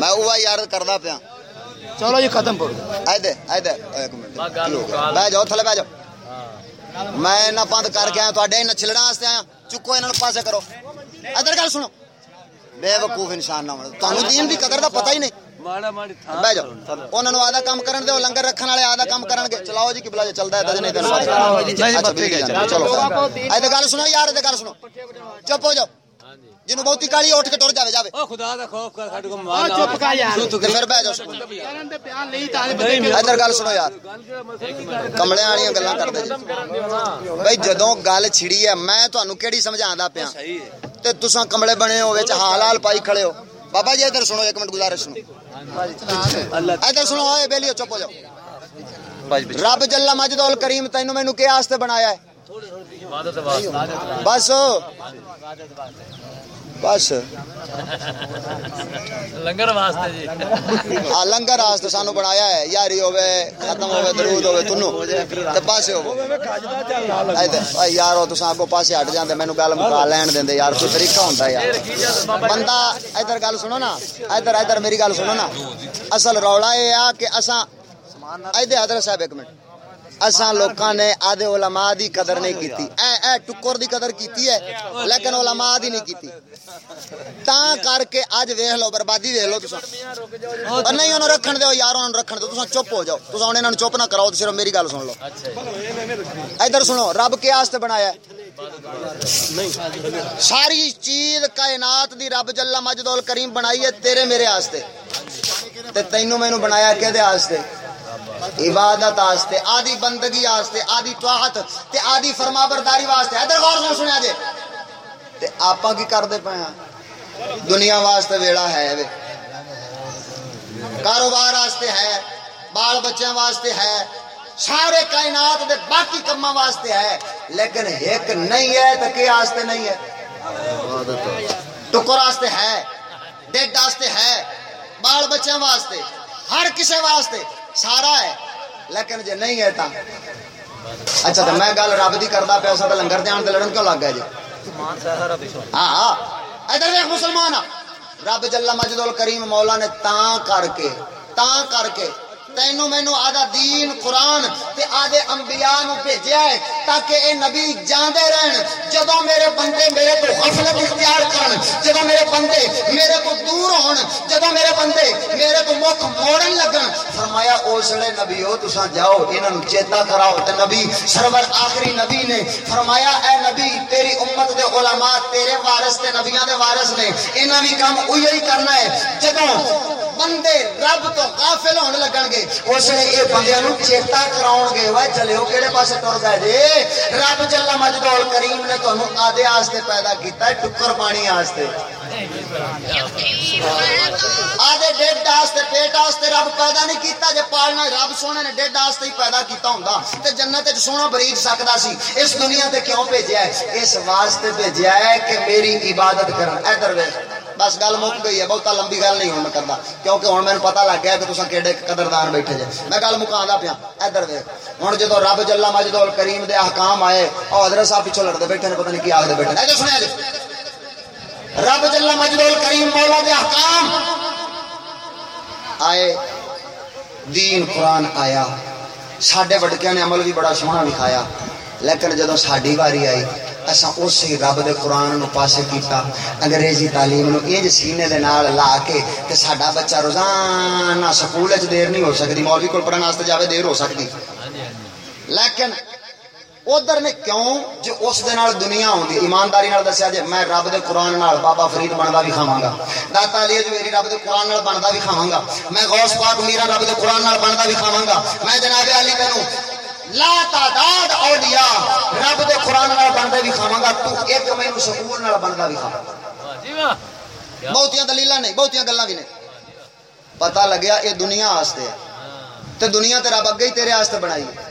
Speaker 1: میں وہ یار کردا پیا۔
Speaker 2: چلو جی ختم کرو۔
Speaker 1: اے دے ایک منٹ۔ بہ جاؤ تھلے بہ جاؤ۔
Speaker 3: ہاں۔
Speaker 1: میں نہ بند کر کے آیا تواڈے نہ چھلڑا واسطے آیا چکو انہاں نوں پاسے کرو۔ ادھر گل سنو۔ بے وقوف انسان نہ بنو تانوں دین دی قدر دا پتہ ہی نہیں۔
Speaker 2: ماڑا ماڑی
Speaker 1: جاؤ۔ انہاں نوں آدھا کام کرن دیو لنگر رکھن والے آدھا کام کرن گے۔ چلاؤ جی قبلہ جی چلدا ہے تے نہیں تے اچھا چلو اے گل سنو یار گل سنو۔ چپ ہو جاؤ۔
Speaker 3: جی
Speaker 1: جنوں بہتی کالی اٹھ کے ٹر جاوے جاوے
Speaker 2: او خدا دا خوف کر ساڈے کو
Speaker 4: آ
Speaker 2: مان
Speaker 4: چپ کر یار
Speaker 1: تے پھر بہ جاؤ سکون
Speaker 4: یارن دے بیان نہیں تانے بندے کے
Speaker 1: ادھر گل سنو یار کملے والیاں گلاں کردے بھائی جدوں گل چھڑی ہے میں تانوں کیڑی سمجھاندا پیا
Speaker 2: صحیح ہے
Speaker 1: تے تساں کملے بنے ہو وچ حال حال پائی کھڑے ہو بابا جی ادھر سنو ایک منٹ گزارش سنو ادھر سنو اوے بیلیو چپ ہو جاؤ رب جل مجد ال کریم تینو مینوں کیا واسطے بنایا ہے بس بس۔
Speaker 3: لنگر واسطے جی۔
Speaker 1: آ لنگر واسطے سانو بنایا ہے۔ یاری ہوے ختم ہوے درود ہوے تنو۔ تے پاسے ہوو اے یارو تساں اگوں پاسے ہٹ جاندے مینوں گل مکا لین دیندے یار کوئی طریقہ ہوندا ہے یار۔ بندہ ادھر گل سنو نا۔ ادھر ادھر میری گل سنو نا۔ اصل رولا یہ آ کہ اساں ادھر حضرت صاحب ایک منٹ۔ اساں لوکاں نے آدھے علماء دی قدر نہیں کیتی۔ اے اے ٹکر دی قدر کیتی ہے لیکن علماء دی نہیں کیتی۔ تاں کر کے اج ویکھ لو بربادی ویکھ لو تساں۔ اور نہیں انہوں رکھن دیو یار انہوں رکھن دیو تساں چپ ہو جاؤ۔ تساں انہاں نوں چپ نہ کراؤ صرف میری گل سن لو۔ ادھر سنو رب کے واسطے بنایا ہے۔ ساری چیز کائنات دی رب جل مجد ال کریم بنائی ہے تیرے میرے واسطے۔ تے تینوں مینوں بنایا کدے واسطے؟ عبادت واسطے آدھی بندگی واسطے آدھی طاعت تے آدھی فرما برداری واسطے۔ ادھر غور نال سنیا جے۔ تے آپاں کی کردے پے ہاں؟ دنیا واسطے ویڑا ہے وے۔ کاروبار واسطے ہے، بال بچوں واسطے ہے، سارے کائنات دے باقی کما واسطے ہے۔ لیکن ایک نہیں ہے تو کے واسطے نہیں ہے؟ ٹکر واسطے ہے، ڈیڈ واسطے ہے، بال بچوں واسطے، ہر کسے واسطے۔ سارا ہے لیکن جے نہیں ہے تا اچھا تو میں گل رب دی کردا پیا سا لنگر دھیان تے لڑن کیوں لگ گیا جی؟ ہاں ہاں۔ ادھر دیکھ مسلمان۔ رب جل مجد کریم مولا نے تاں کر کے تاں کر کے تینوں مینوں آدھا دین، قرآن تے آدھے انبیاء نو بھیجیا ہے تاکہ اے نبی جاندے رہن۔ جدوں میرے بندے میرے تو غفلت اختیار کرن، جدوں میرے بندے میرے تو دور ہون، جدوں میرے بندے میرے تو مکھ موڑن لگن، فرمایا اوسڑے نبیو تساں جاؤ، انہاں نوں چیتا کراؤ۔ تے نبی سرور آخری نبی نے فرمایا، اے نبی تیری امت دے علماء، تیرے وارث تے نبیاں دے وارث نے، انہاں بھی کام اوہی کرنا ہے۔ جدوں بندے رب تو غافل ہون لگن گے اس نے یہ بندیاں نو چیتا کراؤن گے وہ چلیو کہڑے پاسے ٹر گئے جی رب جل مجد ال کریم نے تانوں آدھے واسطے پیدا کیتا ہے ٹکر پانی واسطے آدھے ڈیڈ واسطے پیٹ واسطے رب پیدا نہیں کیتا جے پالنا رب سونے نے ڈیڈ واسطے ہی پیدا کیتا ہوندا تے جنت وچ سونا بریک سکدا سی اس دنیا تے کیوں بھیجیا ہے اس واسطے بھیجیا ہے کہ میری عبادت کرن ادھر ویکھ بس گل مک گئی ہے، بہت لمبی گل نہیں ہوں میں کردا، کیونکہ ہن مینوں پتہ لگ گیا کہ تساں کیڑے قدردان بیٹھے جے۔ میں گل مکاندا پیا ادھر ویکھ۔ ہن جدوں رب جل مجد کریم دے احکام آئے او حضرت صاحب پیچھے لڑدے بیٹھے نے، پتہ نہیں کی آکھدے بیٹھے نے۔ اچھا سنیا جی۔ رب جل مجد کریم مولا دے احکام۔ آئے، دین قرآن آیا۔ ساڈے وڈکیاں نے عمل بھی بڑا سوہنا دکھایا لیکن جدوں ساڈی واری آئی اساں اسی رب دے قرآن نو پاسے کیتا، انگریزی تعلیم نو انج سینے دے نال لا کے تے ساڈا بچہ روزانہ سکول وچ دیر نہیں ہو سکدی مولوی کول پڑھن واسطے جاوے دیر ہو سکدی
Speaker 3: ہاں
Speaker 1: لیکن ادھر نے کیوں جو اس دے نال دنیا ہوندی؟ ایمانداری نال دسیا جے میں رب دے قرآن نال بابا فرید بندا بھی کھاواں گا۔ داتا علی جویری رب دے قرآن نال بندا بھی کھاواں گا۔ میں غوث پاک، میرا رب دے قرآن نال بندا بھی کھاواں گا۔ میں جناب علی تینوں لا تعداد اولیاء، رب دے قرآن نال بندے بھی کھاواں گا، تو ایک مینوں سکول نال بندا بھی کھاواں گا۔ بہتیاں دلیلہ نہیں، بہتیاں گلاں بھی نہیں۔ پتہ لگیا اے دنیا واسطے تے دنیا تے رب اگے ہی تیرے واسطے بنائی ہے۔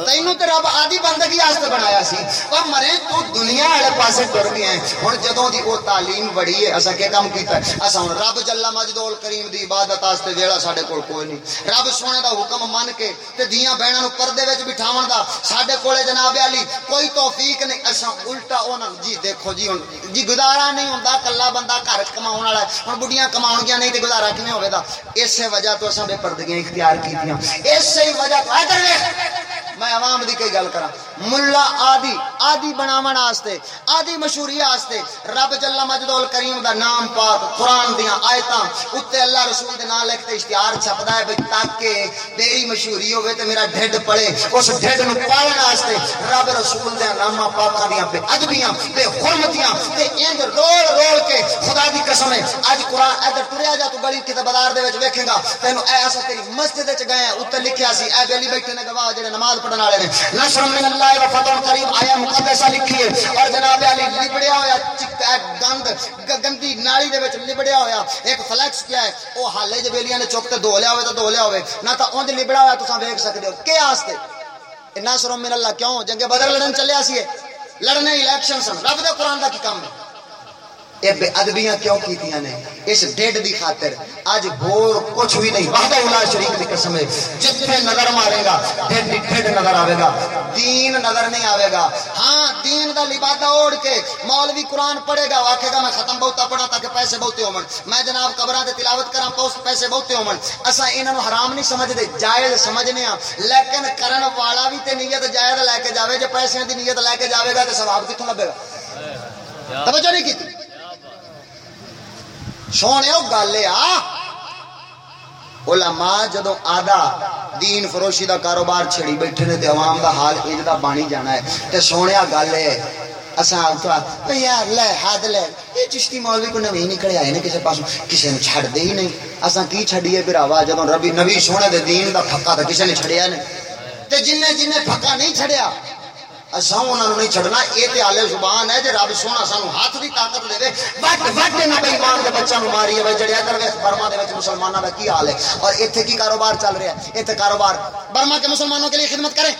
Speaker 1: تینوں تو رب آدھی بندگی واسطے بنایا سی او مرے تو دنیا والے پاسے ٹر گیا ہے ہن جدوں دی او تعلیم وڑی ہے اسا کے کم کیتا ہے اسا ہن رب جل مجد کریم دی عبادت واسطے جیڑا ساڈے کول کوئی نہیں رب سونے دا حکم من کے تے دیاں بہناں نو پردے وچ بٹھاون دا ساڈے کولے جناب علی کوئی توفیق نہیں اسا الٹا اوناں جی دیکھو جی ہن جی گزارا نہیں ہوندا کلا بندہ گھر کماون والا ہے ہن بڈیاں کماون گیا نہیں تے گزارا کیویں ہوے دا اسے وجہ تو اسا بے پردگیاں اختیار کیتیاں اسی وجہ تو ادھر ویکھ میں ਇਸੇ ਹੀ ਵਜ੍ਹਾ ਤੋਂ ਇਧਰ ਵੇਖ ملا آدی آدی بناون آستے، آدی مشہوری آستے۔ رب جل مجد کریم دا نام پاک قرآن دیا آیتاں اوتے اللہ رسول دے نام لکھ تے اشتہار چھپدا ہے بھئی تاکہ میری مشہوری ہوے تو میرا ڈھڈ پڑے اس ڈھڈ نو پالن آستے رب رسول دے نام پاکاں دیاں بے ادبیاں، بے حرمتیاں۔ تے اینج رول رول کے خدا دی قسم ہے اج قرآن ادھر تریا جا تو گلی کتے بازار دے وچ ویکھے گا۔ تینو اے تیری مسجد وچ گئے اوتے لکھیا سی، اے بیلی بیٹھے نے گواہ جڑے نماز پڑھن والے نے۔ نشر من اللہ آئے وہ فتح قریب آیا مقدسہ لکھی ہے اور جناب علی لبڑیا ہویا چکتا ہے، گند گندی ناری دے بچ لبڑیا ہویا۔ ایک فلیکس کیا ہے، او حالے جے بیلیاں نے چکتے تے دھولیا ہوئے تے دھولیا ہوئے۔ نہ تھا اون دے لبڑا ہویا تو ساں بیک سکتے ہو۔ کے واسطے ناصر من اللہ، کیوں؟ جنگ بدر لڑن چلے آسی ہے لڑنے الیکشن سن۔ رب دے قرآن دا کی کام ہے؟ یہ بے ادبیاں کیوں کیتیاں نے؟ اس ڈیڈ دی خاطر اج بور کچھ بھی نہیں، وحدہ اللہ شریک دی قسم ہے۔ جتھے نظر مارے گا، ڈیڈ ڈیڈ نظر آوے گا۔ دین نظر نہیں آوے گا۔ ہاں دین دا لبادہ اوڑ کے مولوی قرآن پڑھے گا واکھے گا، میں ختم بہتا پڑھا تاکہ پیسے بہتے ہون میں جناب قبراں دے تلاوت کراں پوسٹ پیسے بہتے ہون اسا انہاں نو حرام نہیں سمجھ دے جائز سمجھنے ہاں۔ لیکن کرن والا بھی تے نیت جائز لے کے جاوے، جے پیسے دی نیت لے کے جاوے گا تے ثواب کتھوں لبے گا؟ توجہ نہیں کیتی سونے گل یہ علماء جدو آدھا دین فروشی دا کاروبار چھڑی بیٹھے نے عوام دا حال اج دا بانی جانا ہے تے سونے گل ہے یار، لے لے۔ یہ چشتی مولوی کو نویں نکلے آئے نا کسی پاس کسی نے چھڑ دے ہی نہیں۔ اصا کی چھڑیے بھراوا جدوں ربی نبی سونے دے دین دا نے چھڑیا تے جن نے جن نے۔ نہیں چھڑیا نہیں چھڑنا یہ آلے زبان ہے جی رب سونا سانو ہاتھ کی طاقت دے وٹ وٹ ایمان ماری اے برما دے وچ کی حال ہے اور کی کاروبار چل رہا ہے کاروبار برما کے مسلمانوں کے لیے خدمت کرے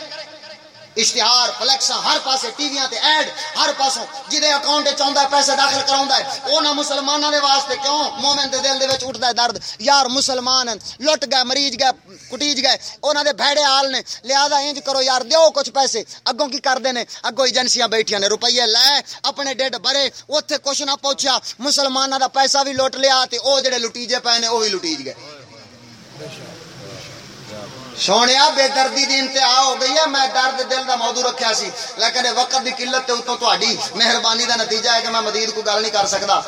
Speaker 1: اشتہار، فلیکساں، ہر پاسے ٹی تے ایڈ، ہر پاسوں جدے اکاؤنٹ چاہتا ہے، پیسے داخل کرا ہے وہ نہ مسلمانوں دے واسطے کیوں؟ مومن دے دل دے وچ ہے درد، یار مسلمان ہیں لٹ گئے مریض گئے، کٹیج گئے وہاں دے بھڑے حال نے، لہذا انج کرو یار، دیو کچھ پیسے، اگوں کی کرتے ہیں اگوں ایجنسیاں بیٹھیاں نے، روپیے لے، اپنے ڈیڈ بھرے اتنے کچھ نہ پوچھا مسلمانوں کا پیسہ بھی لوٹ لیا وہ او جڑے لٹیجے پائے نے، او لٹیج گئے۔ بے شک سونے بے دردی دی انتہا ہو گئی ہے، میں درد دل دا موضوع رکھیا سی۔ لیکن وقت دی قلت تے اتوں تہاڈی مہربانی دا نتیجہ ہے کہ میں مدید کو گل نہیں کر سکدا۔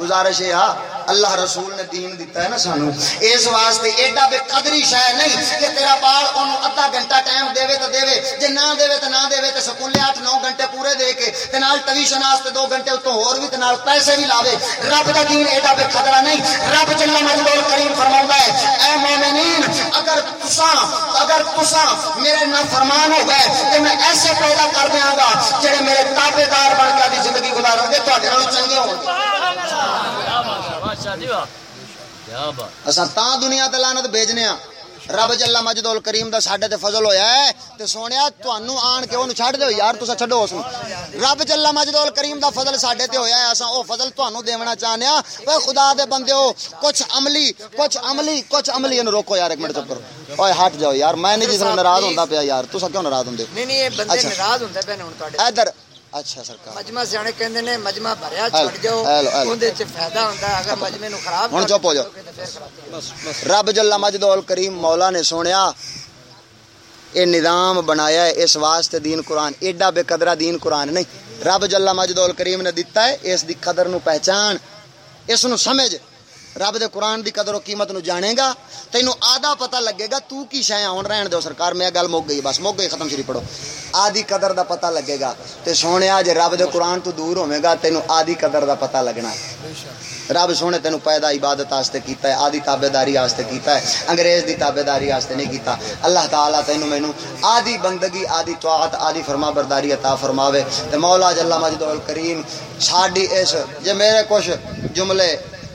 Speaker 1: گزارش ہے ہاں اللہ رسول نے دین دیتا ہے نا سانو۔ اس واسطے ایڈا بے قدری شے نہیں کہ تیرا بال اونوں ادھا گھنٹہ ٹائم دے دےوے تے دےوے جے نہ دےوے تے نہ دےوے تے سکولے 8 9 گھنٹے پورے دے کے تے نال ٹیوشن واسطے 2 گھنٹے اتوں ہور وی تے نال پیسے وی لاوے۔ رب دا دین ایڈا بے قدرہ نہیں، رب جل مجدور کریم فرماوندا ہے، اے مومنین، اگر تساں اگر تسا میرے نا فرمان ہو گئے تو میں ایسے پیدا کر دیا
Speaker 3: گا جڑے میرے تابے دار
Speaker 1: بن کے دی زندگی گزارن گے تہاڈے نال چنگے ہون گے۔ اساں تا دنیا تلانت لعنت بھیجنے ہاں رب جلا مجدول کریم دا ساڈے تے فضل ہویا ہے تے سونیا تانوں آن کے اونوں چھڈ دیو یار تسا چھڈو اس رب جلا مجدول کریم دا فضل ساڈے تے ہویا ہے اساں او فضل تانوں دیونا چاہنے ہاں اوے خدا دے بندیو کچھ عملی کچھ عملی کچھ عملی اینو روکو یار ایک منٹ چپ کرو اوے ہٹ جاؤ یار میں نہیں جس
Speaker 5: ناراض ہوندا پیا یار
Speaker 1: تسا
Speaker 5: کیوں ناراض ہوندے نہیں نہیں اے
Speaker 1: بندے ناراض ہوندا
Speaker 5: پے ہن تواڈے ادھر اچھا سرکار
Speaker 1: مجمع
Speaker 5: سیانے کہندے
Speaker 1: نے مجمع
Speaker 5: بھریا چھڑ جاؤ فائدہ ہوندا اگر مجمع نو خراب
Speaker 1: ہن
Speaker 5: چپ
Speaker 1: ہو رب جل
Speaker 5: مجد ال کریم مولا
Speaker 1: نے سنیا اے نظام بنایا ہے اس واسطے دین قرآن ایڈا بے قدرہ دین قرآن نہیں رب جل مجد ال کریم نے دتا ہے اس دی قدر نو پہچان اس نو سمجھ رب دے قرآن دی قدر و قیمت نو جانے گا، تینو آدھا پتہ لگے گا تو کی شے ہون رہن دیو سرکار، میں گل مک گئی، بس مک گئی، ختم شری پڑھو۔ آدھی قدر دا پتہ لگے گا۔ تے سونے آج رب دے قرآن تو دور ہوے گا، تینو آدھی قدر دا پتہ لگنا۔ رب سونے تینو پیدا عبادت آستے کیتا ہے، آدھی تابداری آستے کیتا ہے، انگریز دی تابداری آستے نہیں کیتا۔ اللہ تعالیٰ تینو میں نو آدھی بندگی، آدھی طاعت، آدھی فرما برداری عطا فرماوے۔ تے مولا جللہ مجد الکریم، ساڈی اس، جے میرے کچھ جملے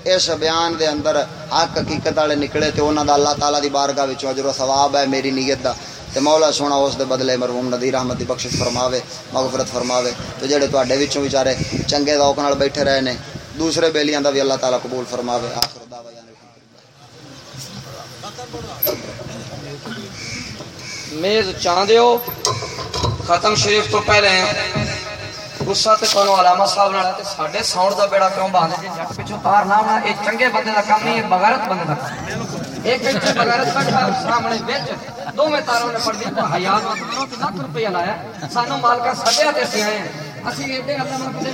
Speaker 1: اس بیان دے اندر حق حقیقت والے نکلے تے انہاں دا اللہ تعالی دی بارگاہ وچوں اجر و ثواب ہے، میری نیت دا۔ تے مولا سونا اس دے بدلے مرحوم نذیر احمد دی بخشش فرماوے، مغفرت فرماوے۔ تے جڑے تواڈے وچوں بیچارے چنگے ذوق نال بیٹھے رہے نے، دوسرے بیلیاں دا بھی اللہ تعالی قبول فرماوے۔ آخر دعوانا
Speaker 6: میز چاندیو، ختم شریف تو پہلے غصہ تے تانوں علامہ صاحب نال ہے تے ساڈے ساؤنڈ دا بیڑا کیوں باندھے جی جٹ پچھو تار نہ ہونا اے چنگے بندے دا کام نہیں ہے بغیرت بندے دا کام ایک پچھے بغیرت بیٹھا سامنے وچ دوویں تاروں نے پڑھ دی تو حیات وقت کرو تے لاکھ روپیہ لایا سانو مالکا سدیا تے سی آئے ہیں اسی ایڈے اللہ